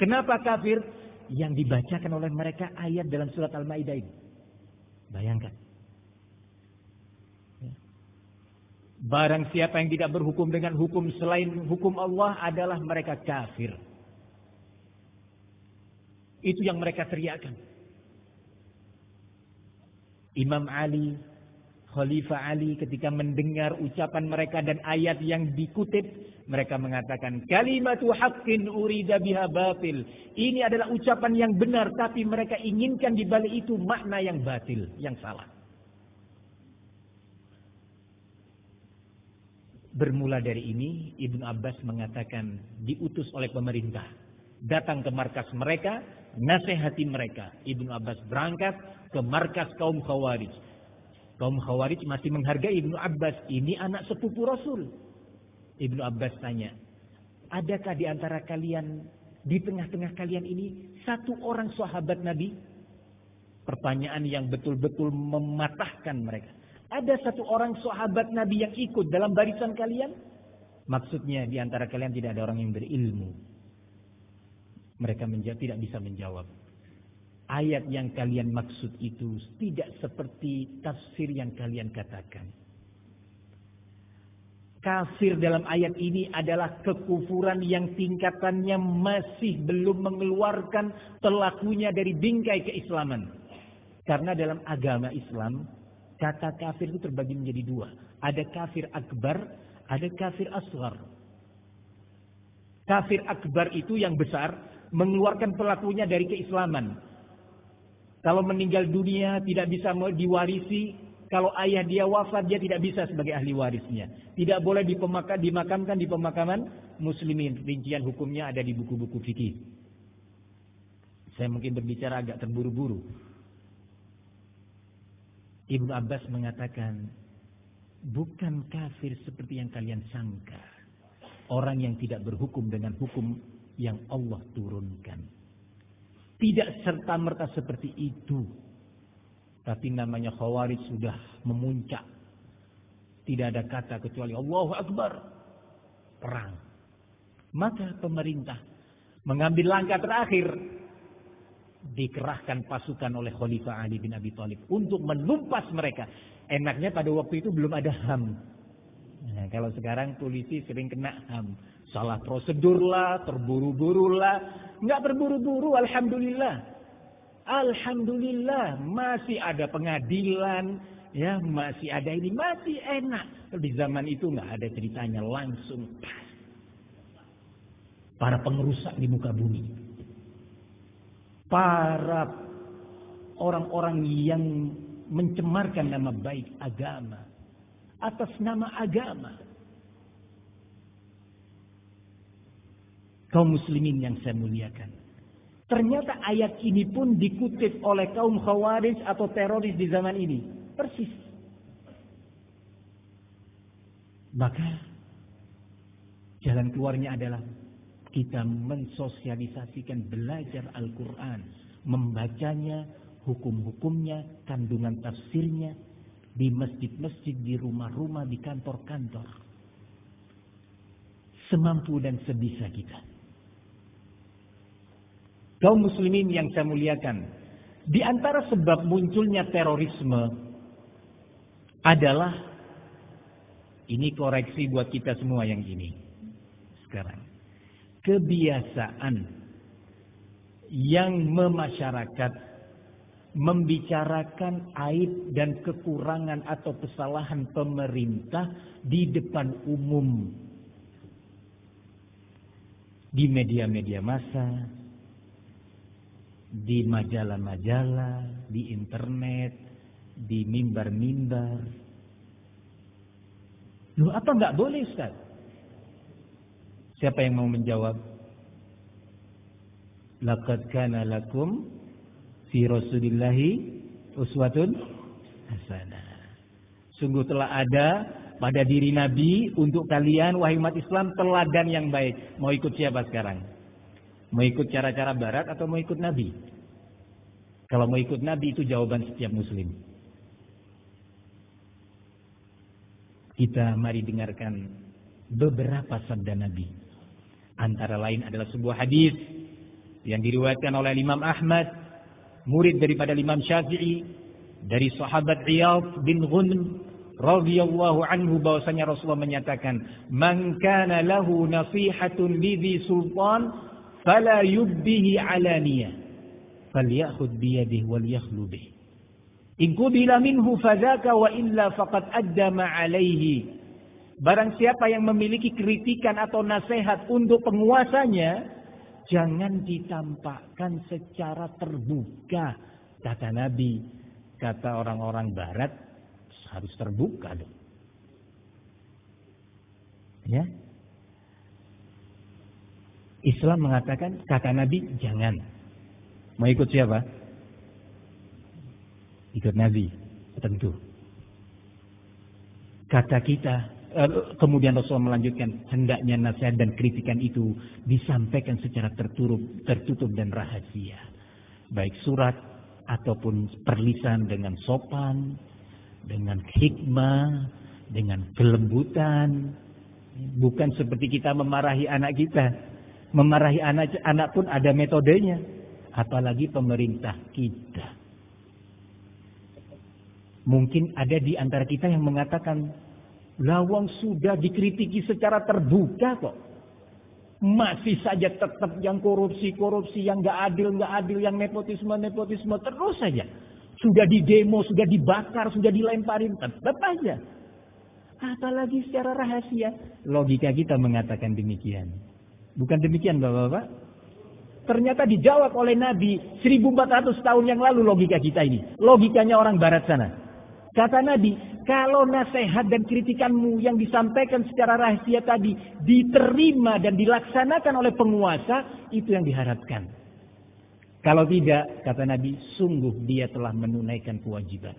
Kenapa kafir? Yang dibacakan oleh mereka ayat dalam surat Al-Maidah ini. Bayangkan. Barang siapa yang tidak berhukum dengan hukum selain hukum Allah adalah mereka kafir. Itu yang mereka teriakkan. Imam Ali, Khalifah Ali ketika mendengar ucapan mereka dan ayat yang dikutip, mereka mengatakan kalimatu haqqin urida biha batil. Ini adalah ucapan yang benar tapi mereka inginkan di balik itu makna yang batil, yang salah. Bermula dari ini, Ibn Abbas mengatakan diutus oleh pemerintah. Datang ke markas mereka, nasihati mereka. Ibn Abbas berangkat ke markas kaum Khawarij. Kaum Khawarij masih menghargai Ibnu Abbas. Ini anak sepupu Rasul. Ibnu Abbas tanya, adakah di antara kalian, di tengah-tengah kalian ini, satu orang sahabat Nabi? Pertanyaan yang betul-betul mematahkan mereka. Ada satu orang sahabat Nabi yang ikut dalam barisan kalian? Maksudnya di antara kalian tidak ada orang yang berilmu. Mereka menjawab, tidak bisa menjawab. Ayat yang kalian maksud itu tidak seperti tafsir yang kalian katakan. Kafir dalam ayat ini adalah kekufuran yang tingkatannya masih belum mengeluarkan pelakunya dari bingkai keislaman. Karena dalam agama Islam Kata kafir itu terbagi menjadi dua. Ada kafir akbar, ada kafir asgar. Kafir akbar itu yang besar, mengeluarkan pelakunya dari keislaman. Kalau meninggal dunia tidak bisa diwarisi, kalau ayah dia wafat dia tidak bisa sebagai ahli warisnya. Tidak boleh dimakamkan di pemakaman muslimin. Rincian hukumnya ada di buku-buku fikih. Saya mungkin berbicara agak terburu-buru. Ibnu Abbas mengatakan, bukan kafir seperti yang kalian sangka. Orang yang tidak berhukum dengan hukum yang Allah turunkan. Tidak serta-merta seperti itu. Tapi namanya khawarij sudah memuncak. Tidak ada kata kecuali Allahu Akbar. Perang. Maka pemerintah mengambil langkah terakhir dikerahkan pasukan oleh Khalifah Ali bin Abi Thalib untuk menumpas mereka. Enaknya pada waktu itu belum ada HAM. Nah, kalau sekarang polisi sering kena HAM. Salah prosedur lah, terburu-buru lah. Nggak terburu-buru, Alhamdulillah. Alhamdulillah, masih ada pengadilan, ya masih ada ini, masih enak. Di zaman itu nggak ada ceritanya langsung. Para pengerusak di muka bumi para orang-orang yang mencemarkan nama baik agama atas nama agama. Kaum muslimin yang saya muliakan. Ternyata ayat ini pun dikutip oleh kaum khawarij atau teroris di zaman ini. Persis. Maka jalan keluarnya adalah kita mensosialisasikan belajar Al-Quran, membacanya, hukum-hukumnya, kandungan tafsirnya, di masjid-masjid, di rumah-rumah, di kantor-kantor. Semampu dan sebisa kita. Kaum muslimin yang saya muliakan, di antara sebab munculnya terorisme adalah ini koreksi buat kita semua yang ini. Sekarang kebiasaan yang memasyarakat membicarakan aib dan kekurangan atau kesalahan pemerintah di depan umum di media-media massa, di majalah-majalah, di internet, di mimbar-mimbar. Loh apa nggak boleh Ustaz? Siapa yang mau menjawab? Laqad kana lakum fi Rasulillahi uswatun hasanah. Sungguh telah ada pada diri Nabi untuk kalian wahai umat Islam teladan yang baik. Mau ikut siapa sekarang? Mau ikut cara-cara barat atau mau ikut Nabi? Kalau mau ikut Nabi itu jawaban setiap muslim. Kita mari dengarkan beberapa sabda Nabi. Antara lain adalah sebuah hadis yang diriwayatkan oleh Imam Ahmad, murid daripada Imam Syafi'i, dari sahabat Iyad bin Ghunm radhiyallahu anhu bahwasanya Rasulullah menyatakan, "Man kana lahu nasihatun lidhi sultan fala yubdihi alaniyah." falyakhud biyadihi wal yakhlu. In qubila minhu fadzaka wa illa faqad adda ma alaihi. Barang siapa yang memiliki kritikan atau nasihat untuk penguasanya, jangan ditampakkan secara terbuka. Kata Nabi, kata orang-orang barat, harus terbuka dong. Ya. Islam mengatakan, kata Nabi, jangan. Mau ikut siapa? Ikut Nabi, tentu. Kata kita, kemudian Rasul melanjutkan, hendaknya nasihat dan kritikan itu disampaikan secara tertutup, tertutup dan rahasia. Baik surat ataupun perlisan dengan sopan, dengan hikmah, dengan kelembutan. Bukan seperti kita memarahi anak kita. Memarahi anak, anak pun ada metodenya. Apalagi pemerintah kita. Mungkin ada di antara kita yang mengatakan, lawang sudah dikritiki secara terbuka kok. Masih saja tetap yang korupsi-korupsi, yang gak adil, gak adil, yang nepotisme-nepotisme, terus saja. Sudah di demo, sudah dibakar, sudah dilemparin, tetap aja. Apalagi secara rahasia. Logika kita mengatakan demikian. Bukan demikian Bapak-Bapak? Ternyata dijawab oleh Nabi 1400 tahun yang lalu logika kita ini. Logikanya orang barat sana. Kata Nabi, kalau nasihat dan kritikanmu yang disampaikan secara rahasia tadi diterima dan dilaksanakan oleh penguasa, itu yang diharapkan. Kalau tidak, kata Nabi, sungguh dia telah menunaikan kewajiban.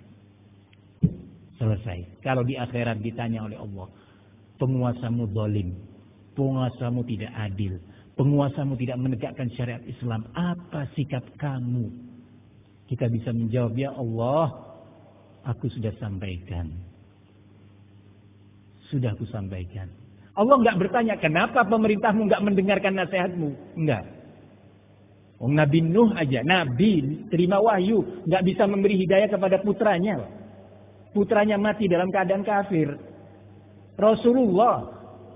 Selesai. Kalau di akhirat ditanya oleh Allah, penguasamu dolim, penguasamu tidak adil, penguasamu tidak menegakkan syariat Islam, apa sikap kamu? Kita bisa menjawab, ya Allah, Aku sudah sampaikan. Sudah aku sampaikan. Allah nggak bertanya kenapa pemerintahmu nggak mendengarkan nasihatmu. Enggak. Oh, Nabi Nuh aja, Nabi terima wahyu, nggak bisa memberi hidayah kepada putranya. Putranya mati dalam keadaan kafir. Rasulullah,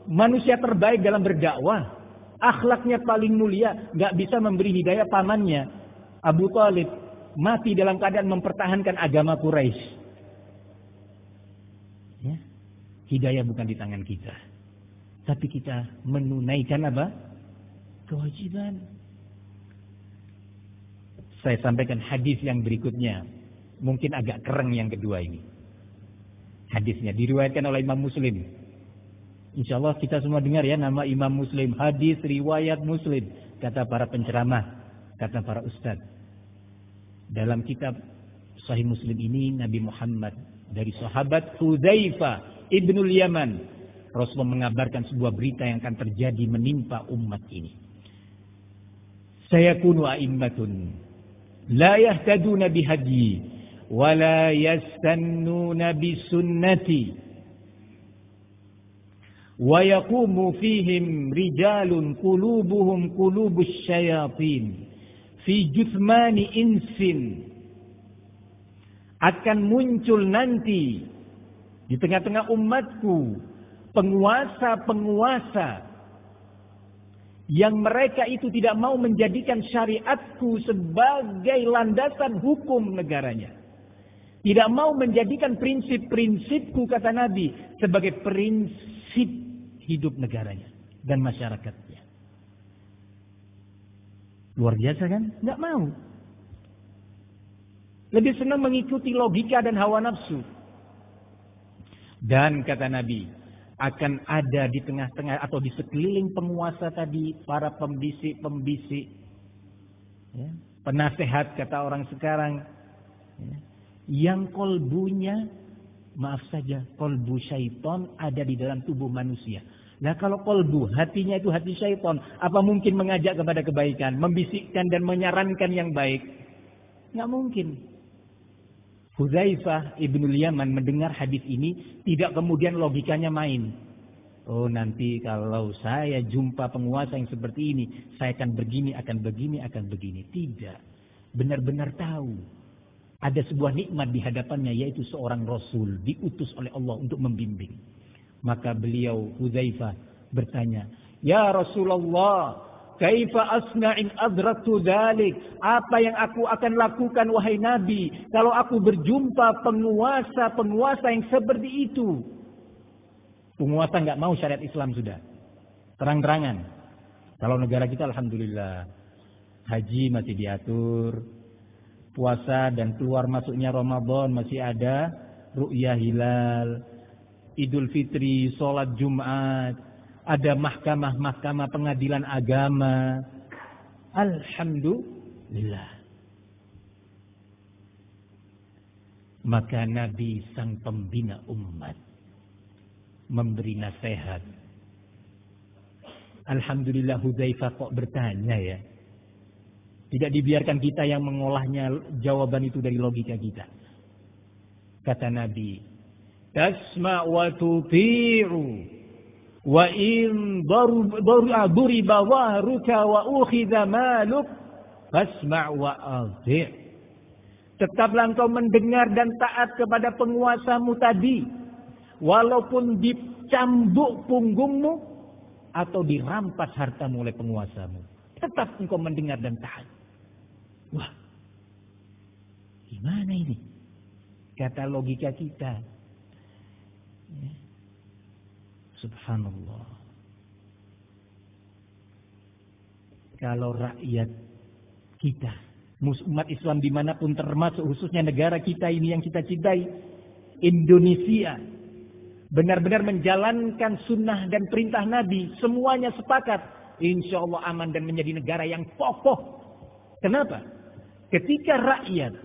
manusia terbaik dalam berdakwah, akhlaknya paling mulia, nggak bisa memberi hidayah pamannya. Abu Talib mati dalam keadaan mempertahankan agama Quraisy. Hidayah bukan di tangan kita. Tapi kita menunaikan apa? Kewajiban. Saya sampaikan hadis yang berikutnya. Mungkin agak kereng yang kedua ini. Hadisnya diriwayatkan oleh Imam Muslim. Insya Allah kita semua dengar ya nama Imam Muslim. Hadis riwayat Muslim. Kata para penceramah. Kata para ustadz. Dalam kitab Sahih Muslim ini Nabi Muhammad dari sahabat Hudzaifah Ibnul Yaman. Rasulullah mengabarkan sebuah berita yang akan terjadi menimpa umat ini. Saya kunu a'immatun. La yahtaduna bihadyi. Wa la yastannuna bisunnati. Wa yakumu fihim rijalun kulubuhum kulubus syayatin. Fi juthmani insin. Akan muncul nanti di tengah-tengah umatku, penguasa-penguasa yang mereka itu tidak mau menjadikan syariatku sebagai landasan hukum negaranya. Tidak mau menjadikan prinsip-prinsipku kata Nabi sebagai prinsip hidup negaranya dan masyarakatnya. Luar biasa kan? Nggak mau. Lebih senang mengikuti logika dan hawa nafsu. Dan kata Nabi, akan ada di tengah-tengah atau di sekeliling penguasa tadi para pembisik-pembisik, ya, penasehat kata orang sekarang, ya, yang kolbunya, maaf saja, kolbu syaiton ada di dalam tubuh manusia. Nah kalau kolbu, hatinya itu hati syaiton, apa mungkin mengajak kepada kebaikan, membisikkan dan menyarankan yang baik? Nggak mungkin. Hudzaifah ibnu Yaman mendengar hadis ini tidak kemudian logikanya main. Oh nanti kalau saya jumpa penguasa yang seperti ini, saya akan begini, akan begini, akan begini. Tidak. Benar-benar tahu. Ada sebuah nikmat di hadapannya yaitu seorang Rasul diutus oleh Allah untuk membimbing. Maka beliau Hudzaifah bertanya, Ya Rasulullah, Kaifa asna'in adraktu dhalik. Apa yang aku akan lakukan wahai Nabi. Kalau aku berjumpa penguasa-penguasa yang seperti itu. Penguasa nggak mau syariat Islam sudah. Terang-terangan. Kalau negara kita Alhamdulillah. Haji masih diatur. Puasa dan keluar masuknya Ramadan masih ada. Ru'yah hilal. Idul Fitri, sholat Jumat ada mahkamah-mahkamah pengadilan agama. Alhamdulillah. Maka Nabi sang pembina umat memberi nasihat. Alhamdulillah Hudzaifah kok bertanya ya. Tidak dibiarkan kita yang mengolahnya jawaban itu dari logika kita. Kata Nabi, Tasma wa tuti'u Wa in duriba wahruka wa ukhidha maluk fasma' wa adhi'. Tetaplah engkau mendengar dan taat kepada penguasamu tadi. Walaupun dicambuk punggungmu atau dirampas hartamu oleh penguasamu. Tetap engkau mendengar dan taat. Wah, gimana ini? Kata logika kita. Ya. Subhanallah. Kalau rakyat kita, umat Islam di mana pun termasuk khususnya negara kita ini yang kita cintai, Indonesia, benar-benar menjalankan sunnah dan perintah Nabi, semuanya sepakat, insya Allah aman dan menjadi negara yang kokoh. Kenapa? Ketika rakyat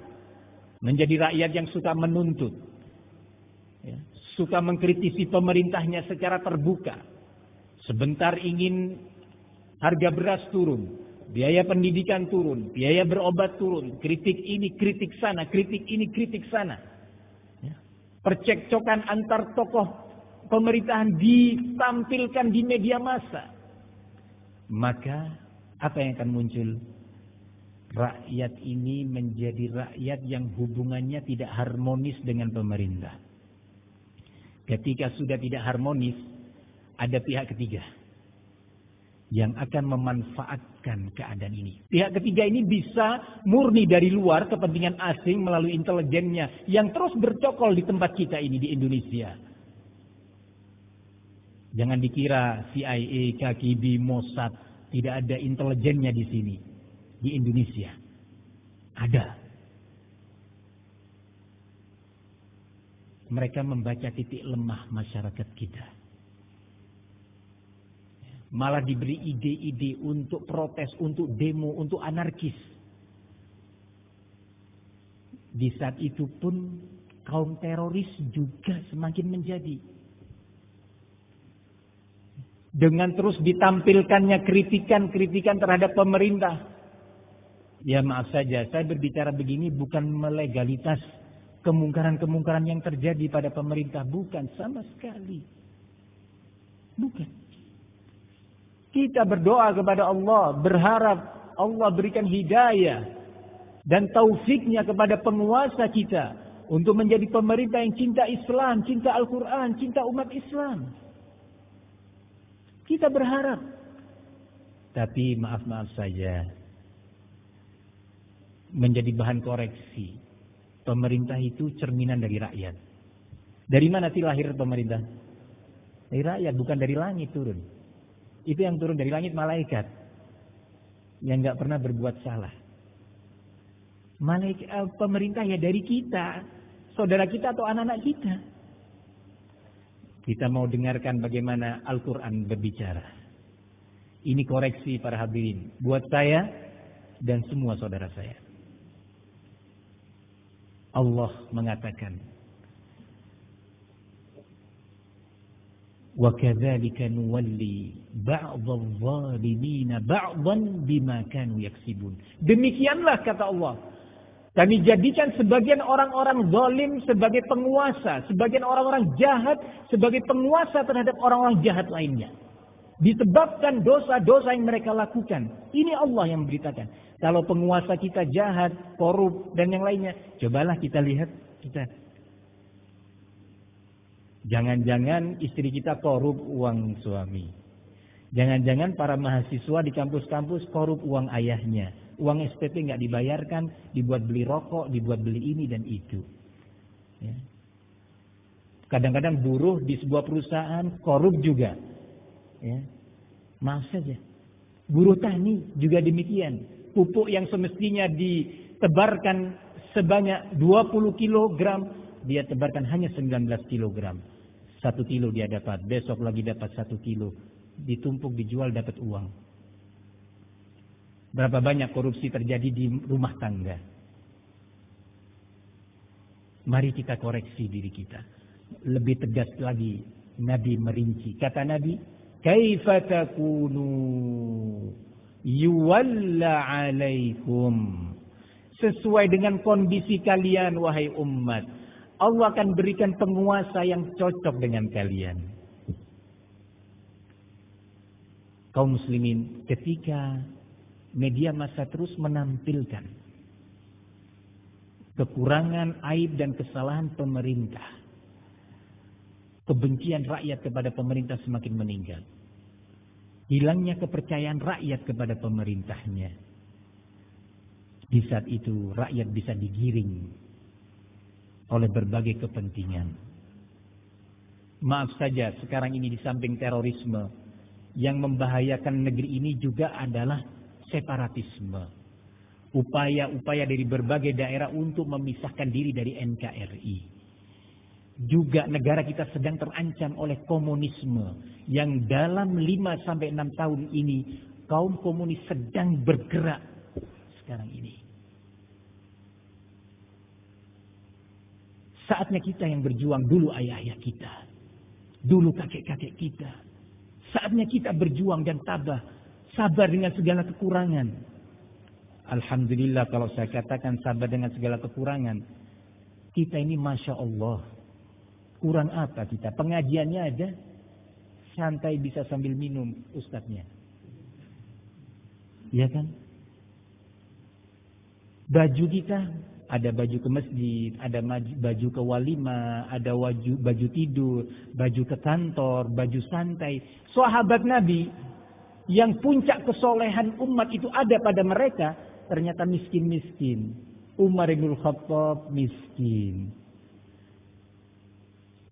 menjadi rakyat yang suka menuntut, ya, suka mengkritisi pemerintahnya secara terbuka. Sebentar ingin harga beras turun, biaya pendidikan turun, biaya berobat turun, kritik ini, kritik sana, kritik ini, kritik sana. Ya. Percekcokan antar tokoh pemerintahan ditampilkan di media massa. Maka apa yang akan muncul? Rakyat ini menjadi rakyat yang hubungannya tidak harmonis dengan pemerintah. Ketika sudah tidak harmonis, ada pihak ketiga yang akan memanfaatkan keadaan ini. Pihak ketiga ini bisa murni dari luar kepentingan asing melalui intelijennya yang terus bercokol di tempat kita ini di Indonesia. Jangan dikira CIA, KGB, Mossad tidak ada intelijennya di sini di Indonesia. Ada. Mereka membaca titik lemah masyarakat kita. Malah diberi ide-ide untuk protes, untuk demo, untuk anarkis. Di saat itu pun kaum teroris juga semakin menjadi. Dengan terus ditampilkannya kritikan-kritikan terhadap pemerintah. Ya maaf saja, saya berbicara begini bukan melegalitas kemungkaran-kemungkaran yang terjadi pada pemerintah. Bukan sama sekali. Bukan. Kita berdoa kepada Allah, berharap Allah berikan hidayah dan taufiknya kepada penguasa kita untuk menjadi pemerintah yang cinta Islam, cinta Al-Quran, cinta umat Islam. Kita berharap. Tapi maaf-maaf saja. Menjadi bahan koreksi Pemerintah itu cerminan dari rakyat. Dari mana sih lahir pemerintah? Dari rakyat, bukan dari langit turun. Itu yang turun dari langit malaikat. Yang nggak pernah berbuat salah. Malaikat, eh, pemerintah ya dari kita. Saudara kita atau anak-anak kita. Kita mau dengarkan bagaimana Al-Quran berbicara. Ini koreksi para hadirin. Buat saya dan semua saudara saya. Allah mengatakan وَكَذَلِكَ نُوَلِّي بَعْضَ الظَّالِمِينَ بَعْضًا بِمَا كَانُوا يَكْسِبُونَ Demikianlah kata Allah. Kami jadikan sebagian orang-orang zalim sebagai penguasa, sebagian orang-orang jahat sebagai penguasa terhadap orang-orang jahat lainnya. Disebabkan dosa-dosa yang mereka lakukan. Ini Allah yang memberitakan. Kalau penguasa kita jahat, korup, dan yang lainnya. Cobalah kita lihat. kita Jangan-jangan istri kita korup uang suami. Jangan-jangan para mahasiswa di kampus-kampus korup uang ayahnya. Uang SPP nggak dibayarkan, dibuat beli rokok, dibuat beli ini dan itu. Ya. Kadang-kadang buruh di sebuah perusahaan korup juga. Ya. Maaf saja. Buruh tani juga demikian. Pupuk yang semestinya ditebarkan sebanyak 20 kilogram, dia tebarkan hanya 19 kilogram. Satu kilo dia dapat, besok lagi dapat satu kilo ditumpuk dijual dapat uang. Berapa banyak korupsi terjadi di rumah tangga. Mari kita koreksi diri kita. Lebih tegas lagi Nabi merinci. Kata Nabi, "Kaifa takunu yuwalla 'alaikum?" Sesuai dengan kondisi kalian wahai umat, Allah akan berikan penguasa yang cocok dengan kalian. kaum muslimin ketika media massa terus menampilkan kekurangan, aib dan kesalahan pemerintah. Kebencian rakyat kepada pemerintah semakin meninggal. Hilangnya kepercayaan rakyat kepada pemerintahnya. Di saat itu rakyat bisa digiring oleh berbagai kepentingan. Maaf saja sekarang ini di samping terorisme yang membahayakan negeri ini juga adalah separatisme. Upaya-upaya dari berbagai daerah untuk memisahkan diri dari NKRI. Juga negara kita sedang terancam oleh komunisme yang dalam 5 sampai 6 tahun ini kaum komunis sedang bergerak sekarang ini. Saatnya kita yang berjuang dulu ayah-ayah kita. Dulu kakek-kakek kita Saatnya kita berjuang dan tabah. Sabar dengan segala kekurangan. Alhamdulillah kalau saya katakan sabar dengan segala kekurangan. Kita ini Masya Allah. Kurang apa kita? Pengajiannya aja. Santai bisa sambil minum ustadznya. Iya kan? Baju kita ada baju ke masjid, ada baju ke walima, ada baju, baju tidur, baju ke kantor, baju santai. Sahabat Nabi yang puncak kesolehan umat itu ada pada mereka, ternyata miskin-miskin. Umar bin Khattab miskin.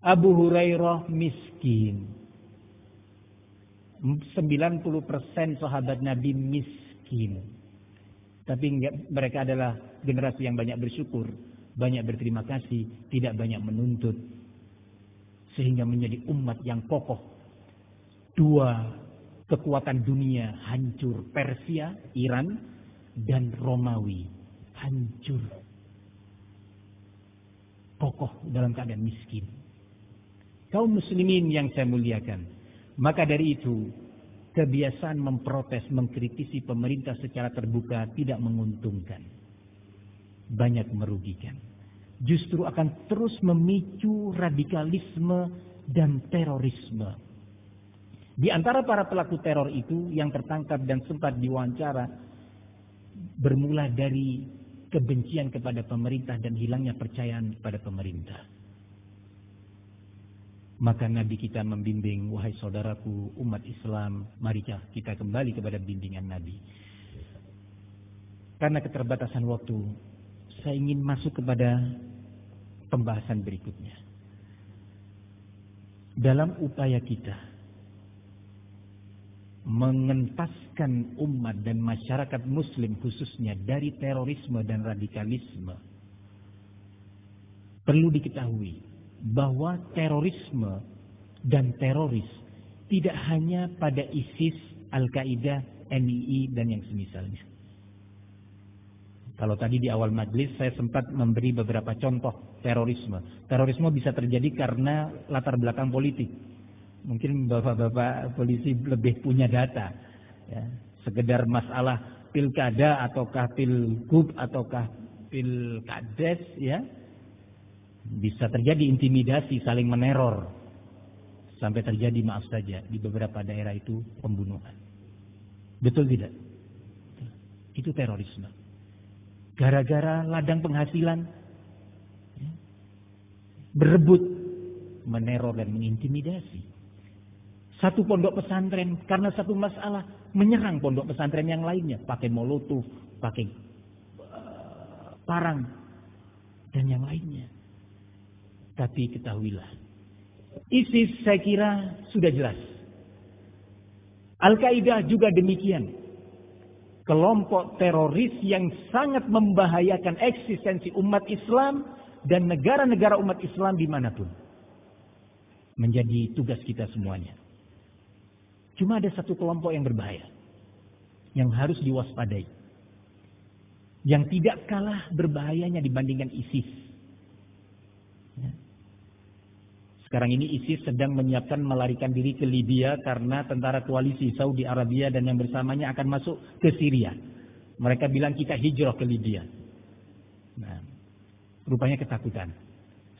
Abu Hurairah miskin. 90% sahabat Nabi miskin. Tapi mereka adalah generasi yang banyak bersyukur, banyak berterima kasih, tidak banyak menuntut. Sehingga menjadi umat yang kokoh. Dua kekuatan dunia hancur. Persia, Iran, dan Romawi. Hancur. Kokoh dalam keadaan miskin. Kaum muslimin yang saya muliakan. Maka dari itu, kebiasaan memprotes, mengkritisi pemerintah secara terbuka tidak menguntungkan. Banyak merugikan. Justru akan terus memicu radikalisme dan terorisme. Di antara para pelaku teror itu yang tertangkap dan sempat diwawancara bermula dari kebencian kepada pemerintah dan hilangnya percayaan kepada pemerintah. Maka Nabi kita membimbing, wahai saudaraku umat Islam, mari kita kembali kepada bimbingan Nabi. Karena keterbatasan waktu, saya ingin masuk kepada pembahasan berikutnya. Dalam upaya kita mengentaskan umat dan masyarakat muslim khususnya dari terorisme dan radikalisme, perlu diketahui bahwa terorisme dan teroris tidak hanya pada ISIS, Al-Qaeda, NII, dan yang semisalnya. Kalau tadi di awal majlis saya sempat memberi beberapa contoh terorisme. Terorisme bisa terjadi karena latar belakang politik. Mungkin bapak-bapak polisi lebih punya data. Ya. Sekedar masalah pilkada ataukah pilgub ataukah pilkades ya bisa terjadi intimidasi, saling meneror. Sampai terjadi maaf saja di beberapa daerah itu pembunuhan. Betul tidak? Itu terorisme. Gara-gara ladang penghasilan ya, berebut meneror dan mengintimidasi. Satu pondok pesantren karena satu masalah menyerang pondok pesantren yang lainnya. Pakai molotov, pakai uh, parang, dan yang lainnya. Tapi ketahuilah, ISIS saya kira sudah jelas. Al-Qaeda juga demikian. Kelompok teroris yang sangat membahayakan eksistensi umat Islam dan negara-negara umat Islam di mana pun. Menjadi tugas kita semuanya. Cuma ada satu kelompok yang berbahaya. Yang harus diwaspadai. Yang tidak kalah berbahayanya dibandingkan ISIS. Sekarang ini ISIS sedang menyiapkan melarikan diri ke Libya karena tentara koalisi Saudi Arabia dan yang bersamanya akan masuk ke Syria. Mereka bilang kita hijrah ke Libya. Nah, rupanya ketakutan.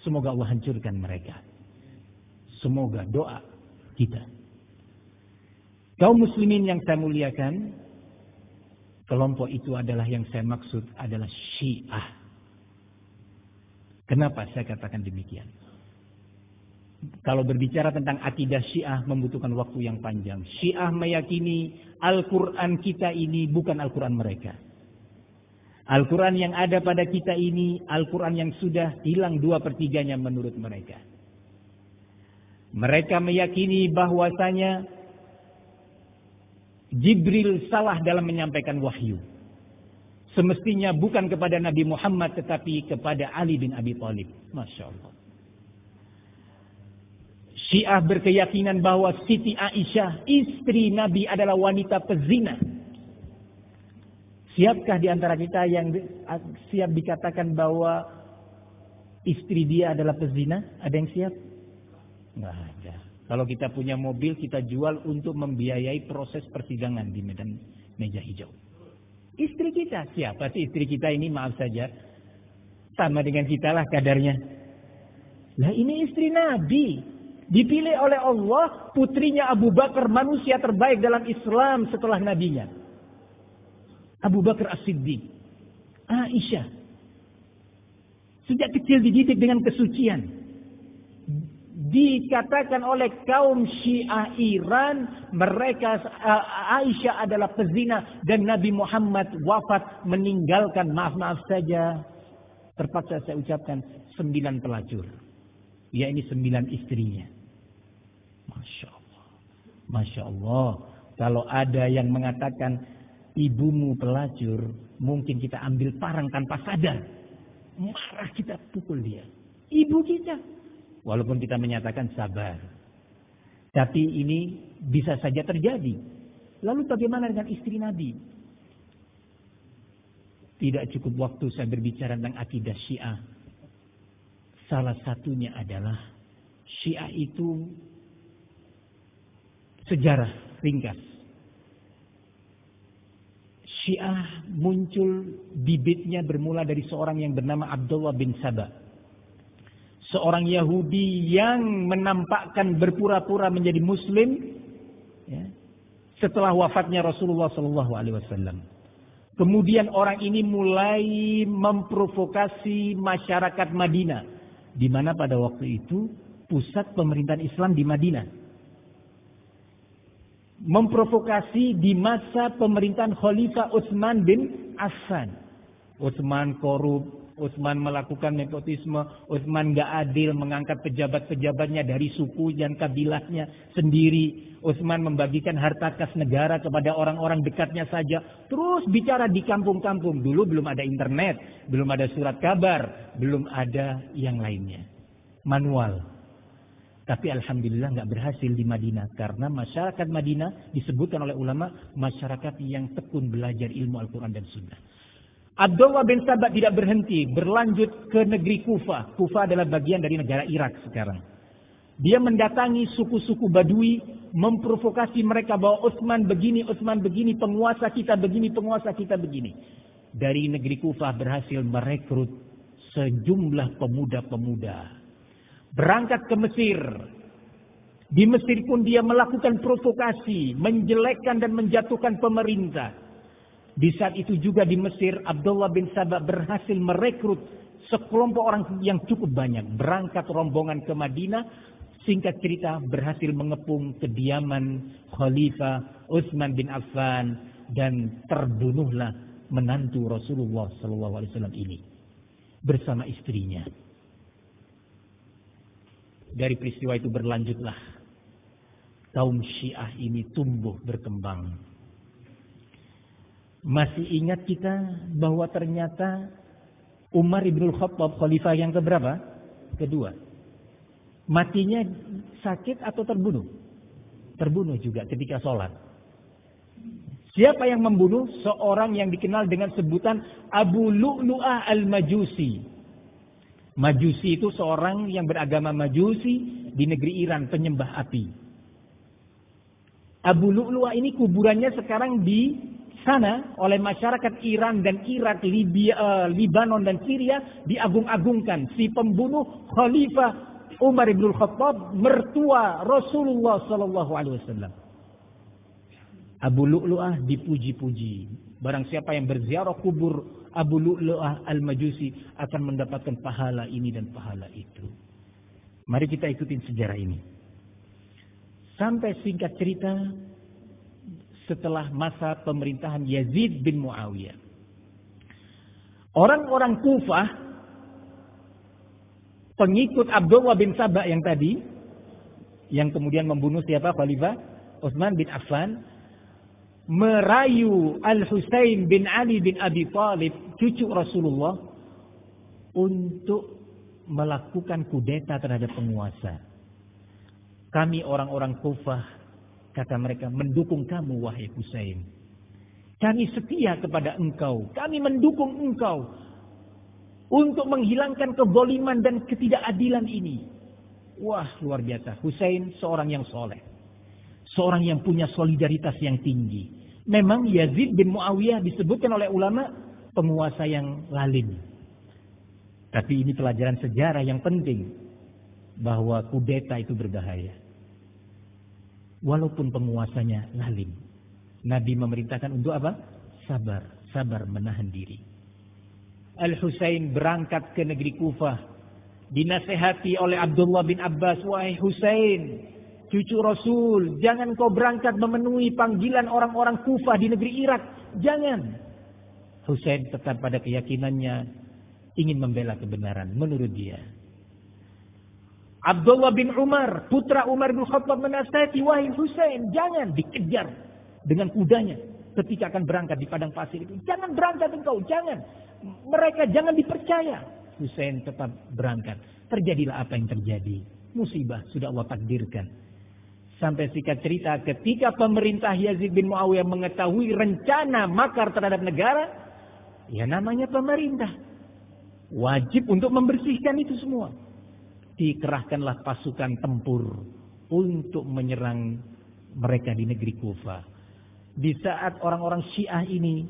Semoga Allah hancurkan mereka. Semoga doa kita. Kaum muslimin yang saya muliakan, kelompok itu adalah yang saya maksud adalah Syiah. Kenapa saya katakan demikian? Kalau berbicara tentang akidah Syiah membutuhkan waktu yang panjang. Syiah meyakini Al-Quran kita ini bukan Al-Quran mereka. Al-Quran yang ada pada kita ini, Al-Quran yang sudah hilang dua pertiganya menurut mereka. Mereka meyakini bahwasanya Jibril salah dalam menyampaikan wahyu. Semestinya bukan kepada Nabi Muhammad tetapi kepada Ali bin Abi Thalib. Masya Allah. Syiah berkeyakinan bahwa Siti Aisyah, istri Nabi adalah wanita pezina. Siapkah di antara kita yang siap dikatakan bahwa istri dia adalah pezina? Ada yang siap? Enggak ada. Kalau kita punya mobil, kita jual untuk membiayai proses persidangan di medan meja hijau. Istri kita, siapa sih istri kita ini? Maaf saja. Sama dengan kita lah kadarnya. Lah ini istri Nabi. Dipilih oleh Allah putrinya Abu Bakar manusia terbaik dalam Islam setelah nabinya. Abu Bakar As-Siddiq. Aisyah. Sejak kecil dididik dengan kesucian. Dikatakan oleh kaum Syiah Iran, mereka Aisyah adalah pezina dan Nabi Muhammad wafat meninggalkan maaf-maaf saja. Terpaksa saya ucapkan sembilan pelacur. Ya ini sembilan istrinya. Masya Allah. Masya Allah. Kalau ada yang mengatakan ibumu pelacur, mungkin kita ambil parang tanpa sadar. Marah kita pukul dia. Ibu kita. Walaupun kita menyatakan sabar. Tapi ini bisa saja terjadi. Lalu bagaimana dengan istri Nabi? Tidak cukup waktu saya berbicara tentang akidah Syiah. Salah satunya adalah Syiah itu Sejarah ringkas. Syiah muncul bibitnya bermula dari seorang yang bernama Abdullah bin Sabah. Seorang Yahudi yang menampakkan berpura-pura menjadi Muslim ya, setelah wafatnya Rasulullah Sallallahu Alaihi Wasallam. Kemudian orang ini mulai memprovokasi masyarakat Madinah, di mana pada waktu itu pusat pemerintahan Islam di Madinah memprovokasi di masa pemerintahan Khalifah Utsman bin Affan. Utsman korup, Utsman melakukan nepotisme, Utsman gak adil mengangkat pejabat-pejabatnya dari suku dan kabilahnya sendiri. Utsman membagikan harta kas negara kepada orang-orang dekatnya saja. Terus bicara di kampung-kampung. Dulu belum ada internet, belum ada surat kabar, belum ada yang lainnya. Manual. Tapi alhamdulillah nggak berhasil di Madinah karena masyarakat Madinah disebutkan oleh ulama masyarakat yang tekun belajar ilmu Al-Quran dan Sunnah. Abdullah bin Sabah tidak berhenti berlanjut ke negeri Kufa. Kufa adalah bagian dari negara Irak sekarang. Dia mendatangi suku-suku Badui, memprovokasi mereka bahwa Utsman begini, Utsman begini, penguasa kita begini, penguasa kita begini. Dari negeri Kufa berhasil merekrut sejumlah pemuda-pemuda berangkat ke Mesir. Di Mesir pun dia melakukan provokasi, menjelekkan dan menjatuhkan pemerintah. Di saat itu juga di Mesir, Abdullah bin Sabah berhasil merekrut sekelompok orang yang cukup banyak. Berangkat rombongan ke Madinah, Singkat cerita berhasil mengepung kediaman Khalifah Utsman bin Affan dan terbunuhlah menantu Rasulullah SAW ini bersama istrinya. Dari peristiwa itu berlanjutlah kaum Syiah ini tumbuh berkembang. Masih ingat kita bahwa ternyata Umar ibn Khattab khalifah yang keberapa? Kedua. Matinya sakit atau terbunuh? Terbunuh juga ketika sholat. Siapa yang membunuh? Seorang yang dikenal dengan sebutan Abu Lu'lu'ah al-Majusi. Majusi itu seorang yang beragama Majusi di negeri Iran, penyembah api. Abu Lu'lu'ah ini kuburannya sekarang di sana oleh masyarakat Iran dan Irak, Libya, uh, Libanon dan Syria diagung-agungkan. Si pembunuh Khalifah Umar bin Khattab mertua Rasulullah sallallahu alaihi wasallam. Abu Lu'lu'ah dipuji-puji. Barang siapa yang berziarah kubur Abu Lu'lu'ah Al-Majusi akan mendapatkan pahala ini dan pahala itu. Mari kita ikutin sejarah ini. Sampai singkat cerita setelah masa pemerintahan Yazid bin Muawiyah. Orang-orang Kufah pengikut Abdullah bin Sabah yang tadi yang kemudian membunuh siapa khalifah Utsman bin Affan merayu Al-Husain bin Ali bin Abi Thalib, cucu Rasulullah, untuk melakukan kudeta terhadap penguasa. Kami orang-orang Kufah, kata mereka, mendukung kamu wahai Husain. Kami setia kepada engkau. Kami mendukung engkau. Untuk menghilangkan keboliman dan ketidakadilan ini. Wah luar biasa. Husain seorang yang soleh. Seorang yang punya solidaritas yang tinggi. Memang Yazid bin Muawiyah disebutkan oleh ulama penguasa yang lalim. Tapi ini pelajaran sejarah yang penting. Bahwa kudeta itu berbahaya. Walaupun penguasanya lalim. Nabi memerintahkan untuk apa? Sabar. Sabar menahan diri. Al-Husain berangkat ke negeri Kufah. Dinasehati oleh Abdullah bin Abbas. Wahai Husain, cucu Rasul, jangan kau berangkat memenuhi panggilan orang-orang Kufah di negeri Irak. Jangan. Husain tetap pada keyakinannya ingin membela kebenaran menurut dia. Abdullah bin Umar, putra Umar bin Khattab menasihati, wahai Husain, jangan dikejar dengan kudanya ketika akan berangkat di padang pasir itu. Jangan berangkat engkau, jangan. Mereka jangan dipercaya. Husain tetap berangkat. Terjadilah apa yang terjadi. Musibah sudah Allah takdirkan. Sampai singkat cerita ketika pemerintah Yazid bin Muawiyah mengetahui rencana makar terhadap negara, ya namanya pemerintah. Wajib untuk membersihkan itu semua. Dikerahkanlah pasukan tempur untuk menyerang mereka di negeri Kufah. Di saat orang-orang Syiah ini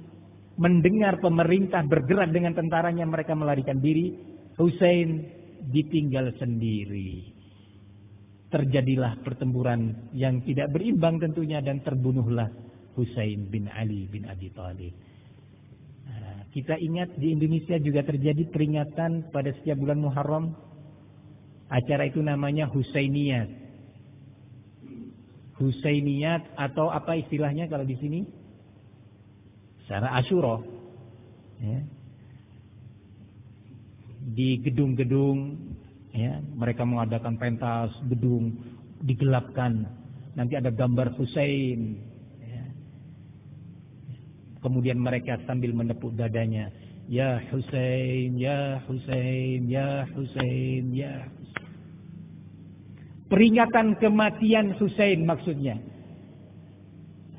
mendengar pemerintah bergerak dengan tentaranya mereka melarikan diri, Hussein ditinggal sendiri terjadilah pertempuran yang tidak berimbang tentunya dan terbunuhlah Husain bin Ali bin Abi Thalib. Nah, kita ingat di Indonesia juga terjadi peringatan pada setiap bulan Muharram. Acara itu namanya Husainiyat. Husainiyat atau apa istilahnya kalau di sini? Secara Asyura. Ya. Di gedung-gedung ya mereka mengadakan pentas gedung digelapkan nanti ada gambar Hussein ya. kemudian mereka sambil menepuk dadanya ya Hussein ya Hussein ya Hussein ya Hussein. peringatan kematian Hussein maksudnya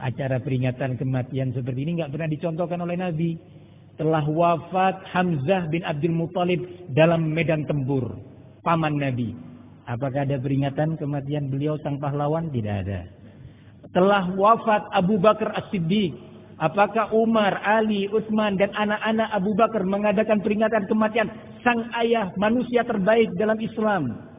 acara peringatan kematian seperti ini nggak pernah dicontohkan oleh Nabi telah wafat Hamzah bin Abdul Muthalib dalam medan tempur paman Nabi. Apakah ada peringatan kematian beliau sang pahlawan? Tidak ada. Telah wafat Abu Bakar As-Siddiq. Apakah Umar, Ali, Utsman dan anak-anak Abu Bakar mengadakan peringatan kematian sang ayah manusia terbaik dalam Islam?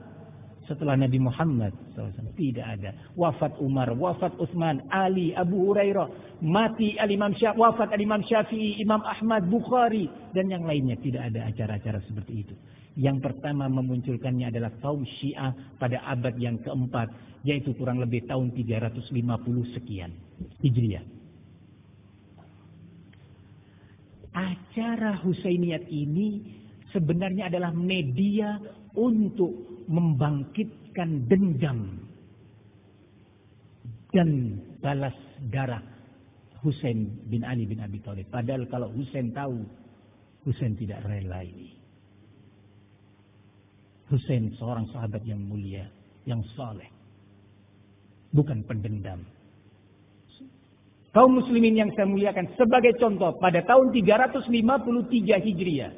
Setelah Nabi Muhammad SAW. Tidak ada. Wafat Umar, wafat Utsman, Ali, Abu Hurairah, mati Al-Imam Syafi'i, wafat Al-Imam Syafi'i, Imam Ahmad, Bukhari, dan yang lainnya. Tidak ada acara-acara seperti itu. Yang pertama memunculkannya adalah kaum Syiah pada abad yang keempat, yaitu kurang lebih tahun 350 sekian. Hijriah. Acara Husainiyat ini sebenarnya adalah media untuk membangkitkan dendam dan balas darah Husain bin Ali bin Abi Thalib. Padahal kalau Husain tahu, Husain tidak rela ini. Hussein seorang sahabat yang mulia, yang saleh. Bukan pendendam. Kaum muslimin yang saya muliakan sebagai contoh pada tahun 353 Hijriah.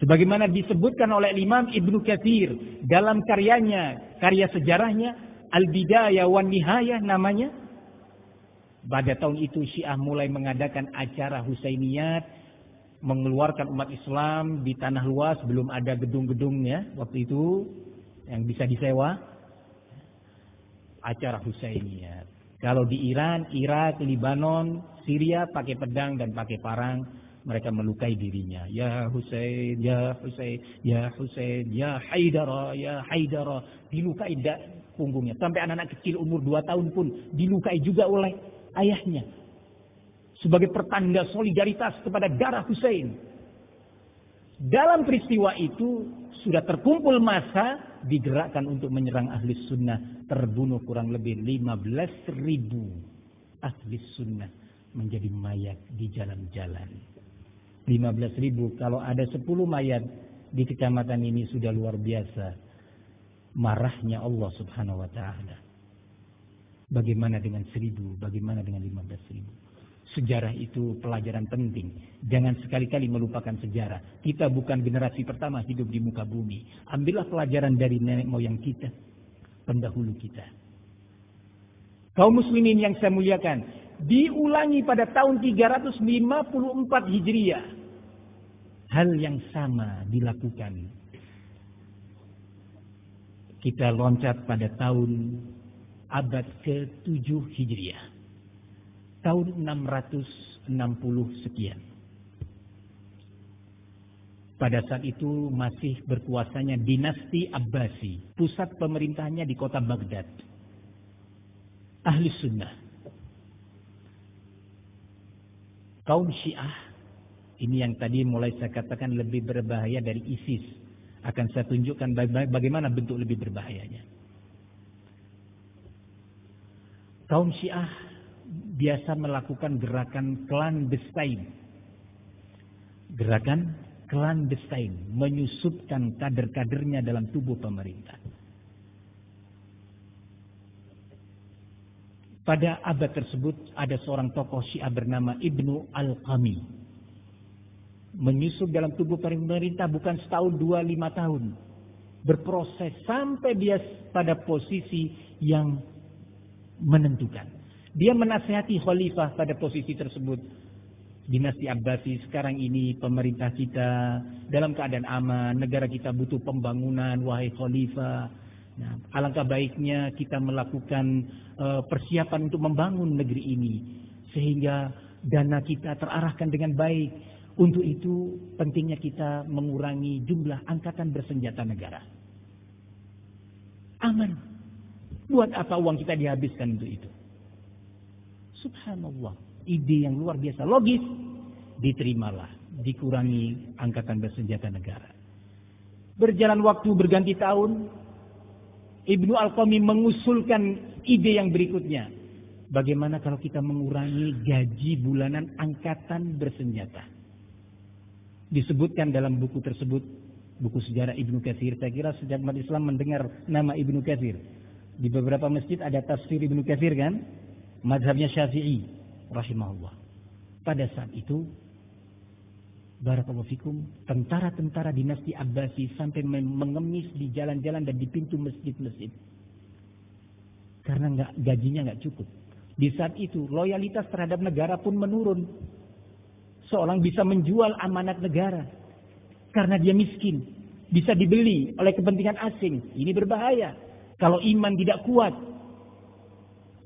Sebagaimana disebutkan oleh Imam Ibnu Katsir dalam karyanya, karya sejarahnya Al-Bidayah wan Nihayah namanya. Pada tahun itu Syiah mulai mengadakan acara Husainiyat mengeluarkan umat Islam di tanah luas belum ada gedung-gedungnya waktu itu yang bisa disewa acara Husainiyat. Kalau di Iran, Irak, Libanon, Syria pakai pedang dan pakai parang, mereka melukai dirinya. Ya Husain, ya Husain, ya Husain, ya Haidara, ya Haidara. Dilukai punggungnya. Sampai anak-anak kecil umur 2 tahun pun dilukai juga oleh ayahnya sebagai pertanda solidaritas kepada darah Hussein. Dalam peristiwa itu sudah terkumpul masa digerakkan untuk menyerang ahli sunnah. Terbunuh kurang lebih 15 ribu ahli sunnah menjadi mayat di jalan-jalan. 15 ribu kalau ada 10 mayat di kecamatan ini sudah luar biasa. Marahnya Allah subhanahu wa ta'ala. Bagaimana dengan seribu, bagaimana dengan 15 ribu. Sejarah itu pelajaran penting. Jangan sekali-kali melupakan sejarah. Kita bukan generasi pertama hidup di muka bumi. Ambillah pelajaran dari nenek moyang kita. Pendahulu kita. Kaum muslimin yang saya muliakan. Diulangi pada tahun 354 Hijriah. Hal yang sama dilakukan. Kita loncat pada tahun abad ke-7 Hijriah tahun 660 sekian. Pada saat itu masih berkuasanya dinasti Abbasi. Pusat pemerintahnya di kota Baghdad. Ahli sunnah. Kaum syiah. Ini yang tadi mulai saya katakan lebih berbahaya dari ISIS. Akan saya tunjukkan bagaimana bentuk lebih berbahayanya. Kaum syiah biasa melakukan gerakan clandestine. Gerakan clandestine, menyusupkan kader-kadernya dalam tubuh pemerintah. Pada abad tersebut ada seorang tokoh Syiah bernama Ibnu Al-Qami. Menyusup dalam tubuh pemerintah bukan setahun, dua, lima tahun. Berproses sampai dia pada posisi yang menentukan. Dia menasihati khalifah pada posisi tersebut. Dinasti Abbasi sekarang ini pemerintah kita dalam keadaan aman, negara kita butuh pembangunan, wahai khalifah. Nah, alangkah baiknya kita melakukan uh, persiapan untuk membangun negeri ini sehingga dana kita terarahkan dengan baik. Untuk itu pentingnya kita mengurangi jumlah angkatan bersenjata negara. Aman. Buat apa uang kita dihabiskan untuk itu? Subhanallah. Ide yang luar biasa. Logis. Diterimalah. Dikurangi angkatan bersenjata negara. Berjalan waktu berganti tahun. Ibnu Al-Qami mengusulkan ide yang berikutnya. Bagaimana kalau kita mengurangi gaji bulanan angkatan bersenjata? Disebutkan dalam buku tersebut, buku sejarah Ibnu Katsir. Saya kira sejak umat Islam mendengar nama Ibnu Katsir. Di beberapa masjid ada tafsir Ibnu Katsir kan? madhabnya Syafi'i rahimahullah. Pada saat itu Barakallahu fikum, tentara-tentara dinasti Abbasi sampai mengemis di jalan-jalan dan di pintu masjid-masjid. Karena nggak gajinya nggak cukup. Di saat itu loyalitas terhadap negara pun menurun. Seorang bisa menjual amanat negara karena dia miskin. bisa dibeli oleh kepentingan asing. Ini berbahaya. Kalau iman tidak kuat,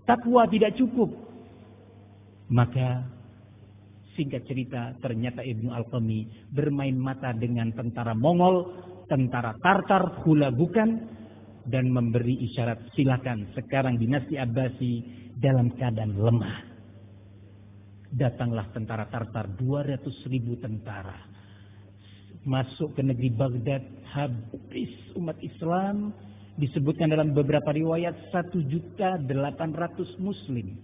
takwa tidak cukup, maka singkat cerita ternyata Ibnu Al-Qami bermain mata dengan tentara Mongol, tentara Tartar, hula bukan, dan memberi isyarat silakan sekarang dinasti Abbasi dalam keadaan lemah. Datanglah tentara Tartar 200 ribu tentara. Masuk ke negeri Baghdad habis umat Islam disebutkan dalam beberapa riwayat 1 juta 800 muslim.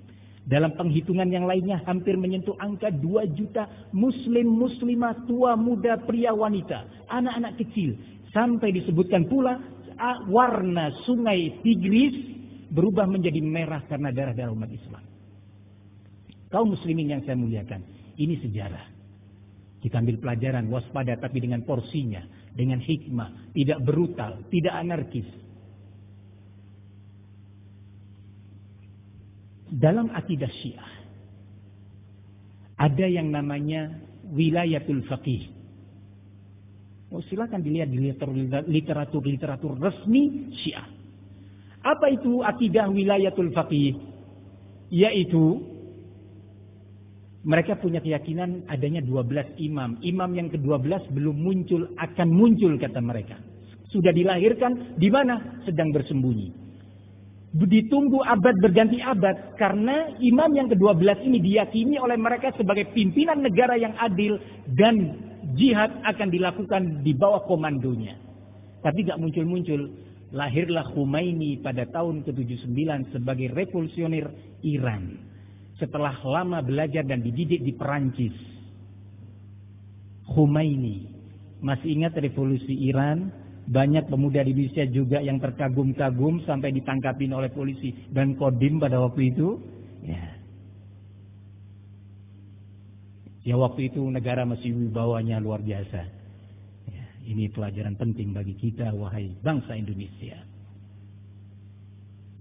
Dalam penghitungan yang lainnya hampir menyentuh angka 2 juta muslim muslimah tua muda pria wanita, anak-anak kecil. Sampai disebutkan pula warna sungai Tigris berubah menjadi merah karena darah-darah umat Islam. Kaum muslimin yang saya muliakan, ini sejarah. Kita ambil pelajaran waspada tapi dengan porsinya, dengan hikmah, tidak brutal, tidak anarkis. Dalam akidah Syiah ada yang namanya wilayatul faqih. Oh, silakan dilihat di literatur-literatur resmi Syiah. Apa itu akidah wilayatul faqih? Yaitu mereka punya keyakinan adanya 12 imam. Imam yang ke-12 belum muncul, akan muncul kata mereka. Sudah dilahirkan di mana? Sedang bersembunyi ditunggu abad berganti abad karena imam yang ke-12 ini diyakini oleh mereka sebagai pimpinan negara yang adil dan jihad akan dilakukan di bawah komandonya. Tapi gak muncul-muncul. Lahirlah Khomeini pada tahun ke-79 sebagai revolusioner Iran. Setelah lama belajar dan dididik di Perancis. Khomeini. Masih ingat revolusi Iran? Banyak pemuda di Indonesia juga yang terkagum-kagum sampai ditangkapin oleh polisi dan kodim pada waktu itu. Ya. Ya waktu itu negara masih wibawanya luar biasa. Ya, ini pelajaran penting bagi kita wahai bangsa Indonesia.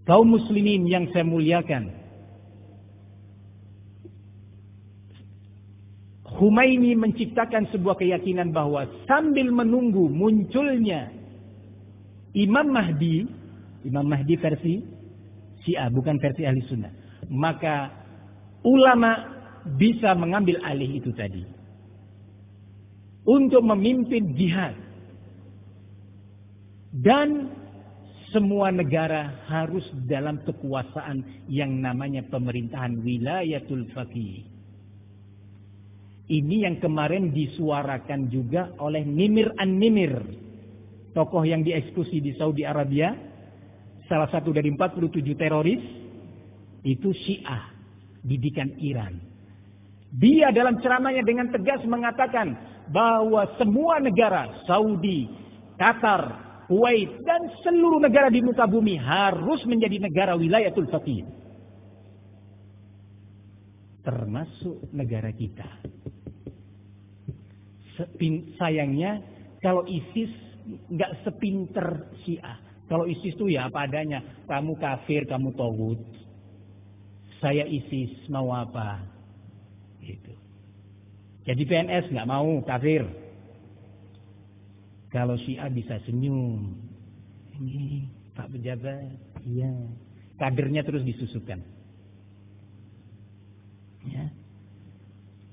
Kaum muslimin yang saya muliakan. Humaini menciptakan sebuah keyakinan bahwa sambil menunggu munculnya Imam Mahdi, Imam Mahdi versi Syiah, bukan versi ahli sunnah. Maka ulama bisa mengambil alih itu tadi. Untuk memimpin jihad. Dan semua negara harus dalam kekuasaan yang namanya pemerintahan wilayatul faqih. Ini yang kemarin disuarakan juga oleh Nimir An-Nimir tokoh yang dieksekusi di Saudi Arabia, salah satu dari 47 teroris, itu Syiah, didikan Iran. Dia dalam ceramahnya dengan tegas mengatakan bahwa semua negara, Saudi, Qatar, Kuwait, dan seluruh negara di muka bumi harus menjadi negara wilayatul faqih. Termasuk negara kita. Sayangnya kalau ISIS nggak sepinter Syiah. Kalau ISIS itu ya apa adanya. Kamu kafir, kamu togut. Saya ISIS, mau apa? Gitu. Jadi PNS nggak mau, kafir. Kalau Syiah bisa senyum. Ini Pak Pejabat, iya. Kadernya terus disusupkan. Ya.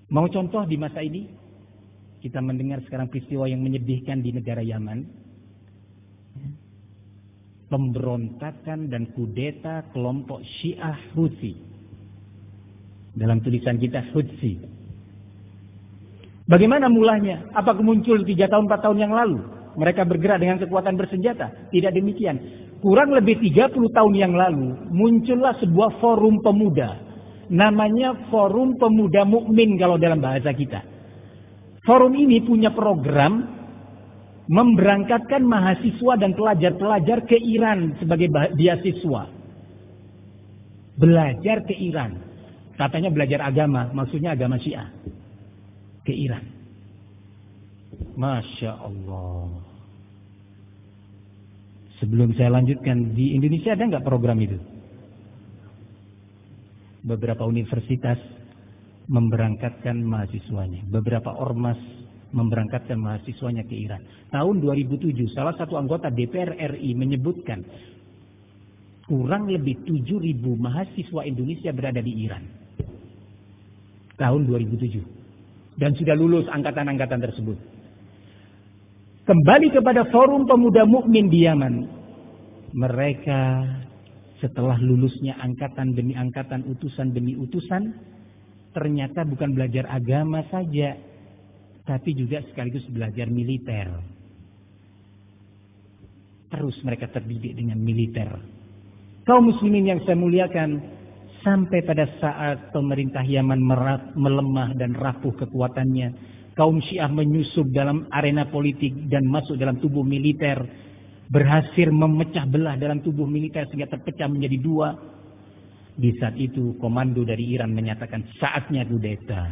Mau contoh di masa ini? Kita mendengar sekarang peristiwa yang menyedihkan di negara Yaman. Pemberontakan dan kudeta kelompok Syiah Houthi. Dalam tulisan kita Houthi. Bagaimana mulanya? Apa muncul tiga tahun, empat tahun yang lalu? Mereka bergerak dengan kekuatan bersenjata. Tidak demikian. Kurang lebih 30 tahun yang lalu muncullah sebuah forum pemuda. Namanya Forum Pemuda Mukmin kalau dalam bahasa kita. Forum ini punya program memberangkatkan mahasiswa dan pelajar-pelajar ke Iran sebagai beasiswa. Belajar ke Iran. Katanya belajar agama, maksudnya agama Syiah. Ke Iran. Masya Allah. Sebelum saya lanjutkan, di Indonesia ada nggak program itu? Beberapa universitas memberangkatkan mahasiswanya. Beberapa ormas memberangkatkan mahasiswanya ke Iran. Tahun 2007 salah satu anggota DPR RI menyebutkan kurang lebih 7.000 mahasiswa Indonesia berada di Iran. Tahun 2007. Dan sudah lulus angkatan-angkatan tersebut. Kembali kepada forum pemuda mukmin di Yaman. Mereka setelah lulusnya angkatan demi angkatan, utusan demi utusan, ternyata bukan belajar agama saja, tapi juga sekaligus belajar militer. Terus mereka terdidik dengan militer. Kaum muslimin yang saya muliakan, sampai pada saat pemerintah Yaman melemah dan rapuh kekuatannya, kaum Syiah menyusup dalam arena politik dan masuk dalam tubuh militer, berhasil memecah belah dalam tubuh militer sehingga terpecah menjadi dua. Di saat itu komando dari Iran menyatakan saatnya kudeta.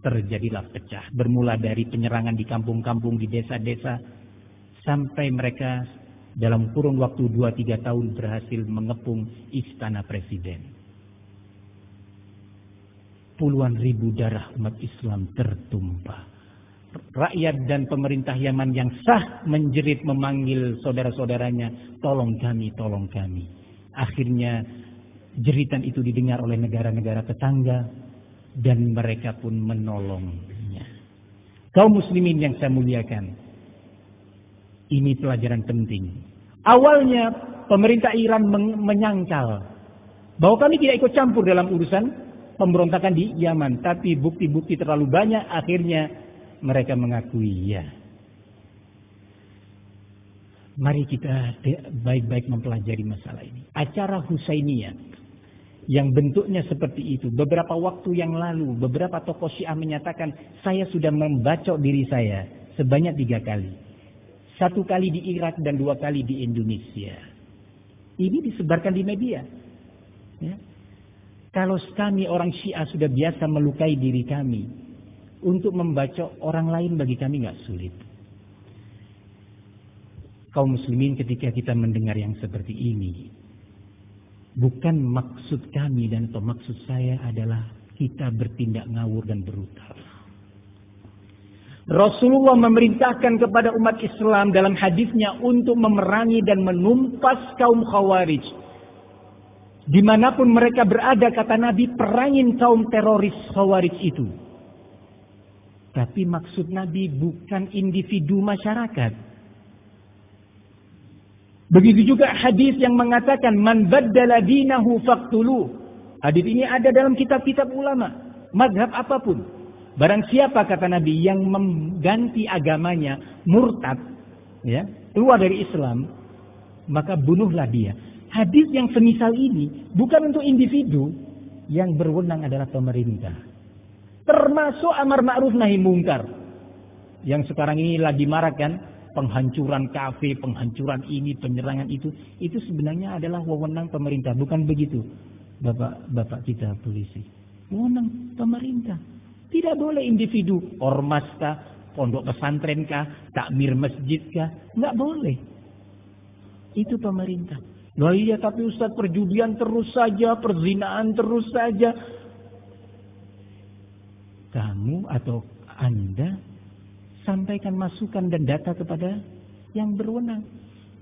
Terjadilah pecah. Bermula dari penyerangan di kampung-kampung, di desa-desa. Sampai mereka dalam kurun waktu 2-3 tahun berhasil mengepung istana presiden. Puluhan ribu darah umat Islam tertumpah. Rakyat dan pemerintah Yaman yang sah menjerit memanggil saudara-saudaranya, tolong kami, tolong kami. Akhirnya jeritan itu didengar oleh negara-negara tetangga dan mereka pun menolongnya. Kaum muslimin yang saya muliakan, ini pelajaran penting. Awalnya pemerintah Iran menyangkal bahwa kami tidak ikut campur dalam urusan pemberontakan di Yaman. Tapi bukti-bukti terlalu banyak akhirnya mereka mengakui ya. Mari kita baik-baik mempelajari masalah ini. Acara Husainiyah yang bentuknya seperti itu. Beberapa waktu yang lalu, beberapa tokoh Syiah menyatakan, saya sudah membacok diri saya sebanyak tiga kali. Satu kali di Irak dan dua kali di Indonesia. Ini disebarkan di media. Ya. Kalau kami orang Syiah sudah biasa melukai diri kami, untuk membaca orang lain bagi kami nggak sulit. Kaum muslimin ketika kita mendengar yang seperti ini, bukan maksud kami dan atau maksud saya adalah kita bertindak ngawur dan brutal. Rasulullah memerintahkan kepada umat Islam dalam hadisnya untuk memerangi dan menumpas kaum khawarij. Di mana pun mereka berada, kata Nabi, perangin kaum teroris khawarij itu. Tapi maksud Nabi bukan individu masyarakat. Begitu juga hadis yang mengatakan man baddala dinahu faqtulu. Hadis ini ada dalam kitab-kitab ulama, madhab apa pun. Barang siapa kata Nabi yang mengganti agamanya murtad, ya, keluar dari Islam, maka bunuhlah dia. Hadis yang semisal ini bukan untuk individu yang berwenang adalah pemerintah. Termasuk amar ma'ruf nahi mungkar. Yang sekarang ini lagi marah kan, penghancuran kafe, penghancuran ini, penyerangan itu, itu sebenarnya adalah wewenang pemerintah, bukan begitu. Bapak-bapak kita polisi. Wewenang pemerintah. Tidak boleh individu, ormas kah, pondok pesantren kah, takmir masjid kah, nggak boleh. Itu pemerintah. Loh iya tapi Ustaz perjudian terus saja, perzinaan terus saja. Kamu atau Anda sampaikan masukan dan data kepada yang berwenang.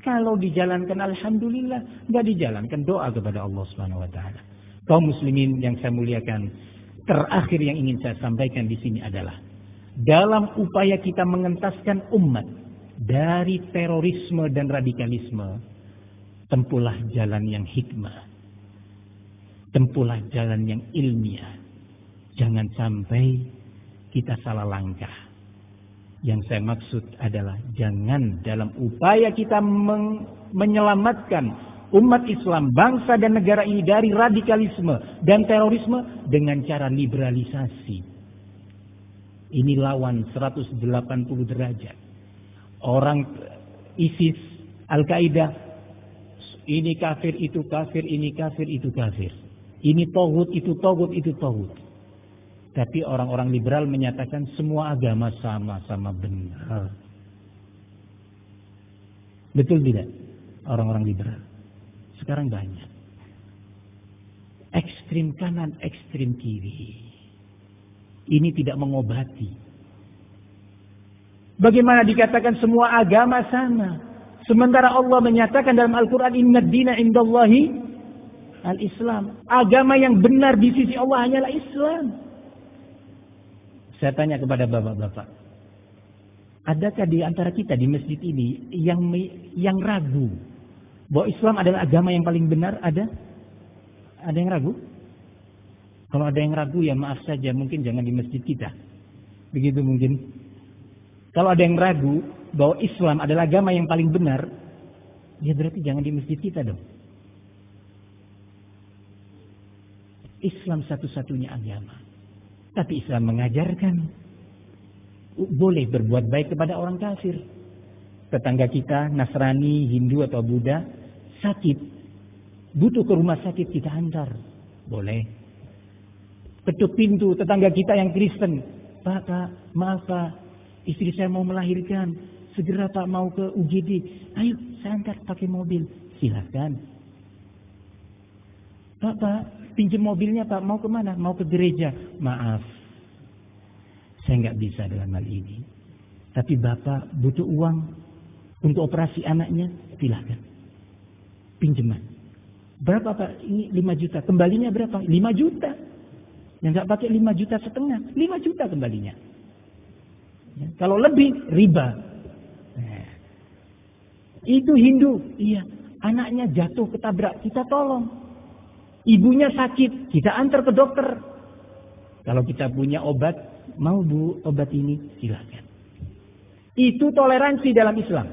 Kalau dijalankan Alhamdulillah, nggak dijalankan doa kepada Allah Subhanahu Wa Taala. Kaum muslimin yang saya muliakan, terakhir yang ingin saya sampaikan di sini adalah dalam upaya kita mengentaskan umat dari terorisme dan radikalisme, tempuhlah jalan yang hikmah, tempuhlah jalan yang ilmiah. Jangan sampai kita salah langkah. Yang saya maksud adalah jangan dalam upaya kita menyelamatkan umat Islam, bangsa dan negara ini dari radikalisme dan terorisme dengan cara liberalisasi. Ini lawan 180 derajat. Orang ISIS, Al-Qaeda, ini kafir, itu kafir, ini kafir, itu kafir. Ini tohut, itu tohut, itu tohut. Tapi orang-orang liberal menyatakan semua agama sama-sama benar. Betul tidak? Orang-orang liberal. Sekarang banyak. Ekstrim kanan, ekstrim kiri. Ini tidak mengobati. Bagaimana dikatakan semua agama sama? Sementara Allah menyatakan dalam Al-Quran, Inna dina indallahi al-Islam. Agama yang benar di sisi Allah hanyalah Islam. Saya tanya kepada bapak-bapak. Adakah di antara kita di masjid ini yang yang ragu bahwa Islam adalah agama yang paling benar? Ada? Ada yang ragu? Kalau ada yang ragu ya maaf saja, mungkin jangan di masjid kita. Begitu mungkin. Kalau ada yang ragu bahwa Islam adalah agama yang paling benar, ya berarti jangan di masjid kita dong. Islam satu-satunya agama. Tapi Islam mengajarkan boleh berbuat baik kepada orang kafir. Tetangga kita, Nasrani, Hindu atau Buddha, sakit. Butuh ke rumah sakit kita antar. Boleh. Ketuk pintu tetangga kita yang Kristen. Pak, Pak, maaf Pak, istri saya mau melahirkan. Segera Pak mau ke UGD. Ayo, saya antar pakai mobil. Silahkan. Pak, Pak, pinjam mobilnya Pak, mau ke mana? Mau ke gereja. Maaf, saya nggak bisa dalam hal ini. Tapi Bapak butuh uang untuk operasi anaknya, silahkan. Pinjaman. Berapa Pak? Ini 5 juta. Kembalinya berapa? 5 juta. Yang nggak pakai 5 juta setengah, 5 juta kembalinya. Ya, kalau lebih riba. Nah, itu Hindu, iya. Anaknya jatuh ketabrak, kita tolong. Ibunya sakit, kita antar ke dokter. Kalau kita punya obat, mau bu obat ini, silakan. Itu toleransi dalam Islam.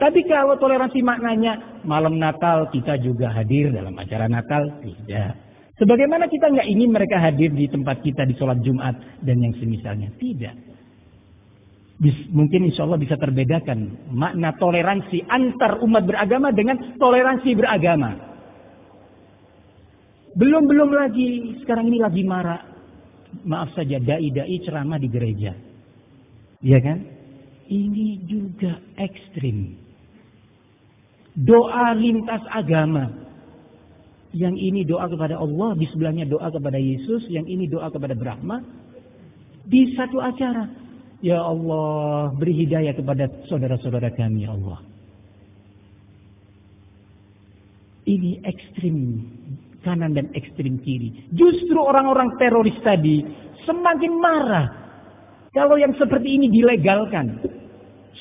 Tapi kalau toleransi maknanya malam Natal kita juga hadir dalam acara Natal, tidak. Sebagaimana kita nggak ingin mereka hadir di tempat kita di sholat Jumat dan yang semisalnya. Tidak. Mungkin insya Allah bisa terbedakan makna toleransi antar umat beragama dengan toleransi beragama. Belum-belum lagi, sekarang ini lagi marah. Maaf saja, dai-dai ceramah di gereja. Iya kan? Ini juga ekstrim. Doa lintas agama. Yang ini doa kepada Allah, di sebelahnya doa kepada Yesus, yang ini doa kepada Brahma. Di satu acara. Ya Allah, beri hidayah kepada saudara-saudara kami, ya Allah. Ini ekstrim kanan dan ekstrim kiri. Justru orang-orang teroris tadi semakin marah kalau yang seperti ini dilegalkan.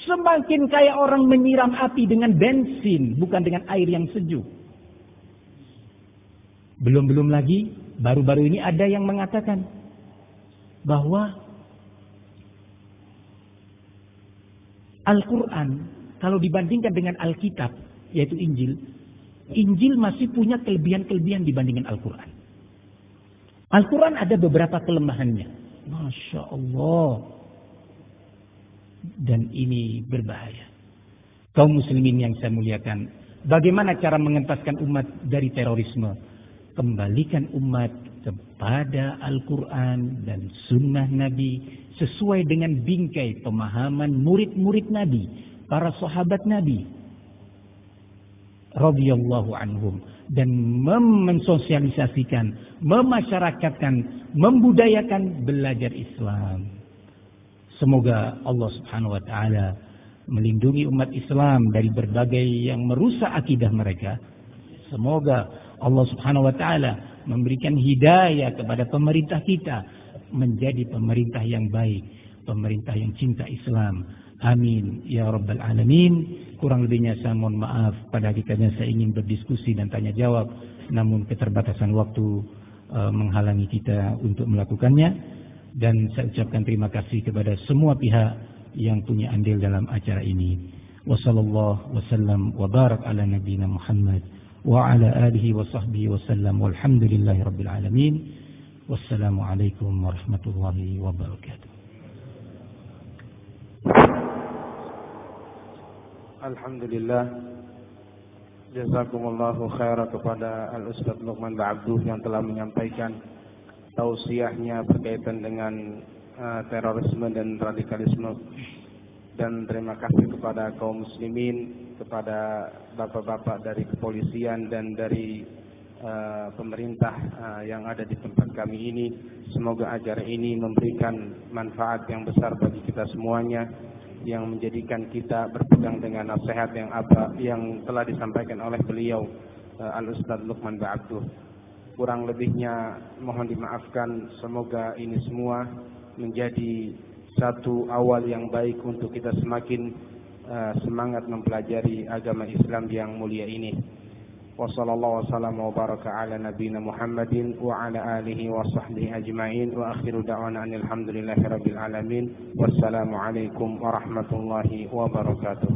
Semakin kayak orang menyiram api dengan bensin, bukan dengan air yang sejuk. Belum-belum lagi, baru-baru ini ada yang mengatakan bahwa Al-Quran, kalau dibandingkan dengan Alkitab, yaitu Injil, Injil masih punya kelebihan-kelebihan dibandingkan Al-Quran. Al-Quran ada beberapa kelemahannya. Masya Allah. Dan ini berbahaya. Kaum muslimin yang saya muliakan. Bagaimana cara mengentaskan umat dari terorisme? kembalikan umat kepada Al-Quran dan Sunnah Nabi sesuai dengan bingkai pemahaman murid-murid Nabi, para sahabat Nabi, radhiyallahu anhum dan mensosialisasikan, memasyarakatkan, membudayakan belajar Islam. Semoga Allah Subhanahu wa taala melindungi umat Islam dari berbagai yang merusak akidah mereka. Semoga Allah Subhanahu wa taala memberikan hidayah kepada pemerintah kita menjadi pemerintah yang baik, pemerintah yang cinta Islam. Amin ya rabbal alamin. Kurang lebihnya saya mohon maaf pada hakikatnya saya ingin berdiskusi dan tanya jawab namun keterbatasan waktu e, menghalangi kita untuk melakukannya dan saya ucapkan terima kasih kepada semua pihak yang punya andil dalam acara ini. Wassallallahu wasallam wa barak ala nabiyina Muhammad wa ala alihi wa sahbihi wasallam walhamdulillahi rabbil alamin. Wassalamualaikum warahmatullahi wabarakatuh. Alhamdulillah. Jazakumullahu khairah kepada Al-Ustaz Luqman Ba'abduh yang telah menyampaikan tausiahnya berkaitan dengan uh, terorisme dan radikalisme. Dan terima kasih kepada kaum muslimin kepada bapak-bapak dari kepolisian dan dari uh, pemerintah uh, yang ada di tempat kami ini. Semoga acara ini memberikan manfaat yang besar bagi kita semuanya yang menjadikan kita berpegang dengan nasihat yang apa yang telah disampaikan oleh beliau uh, Al Ustaz Luqman Ba'abduh. Kurang lebihnya mohon dimaafkan. Semoga ini semua menjadi satu awal yang baik untuk kita semakin uh, semangat mempelajari agama Islam yang mulia ini. وصلى الله وسلم وبارك على نبينا محمد وعلى آله وصحبه أجمعين. وآخر دعوانا أن الحمد لله رب العالمين. والسلام عليكم ورحمة الله وبركاته.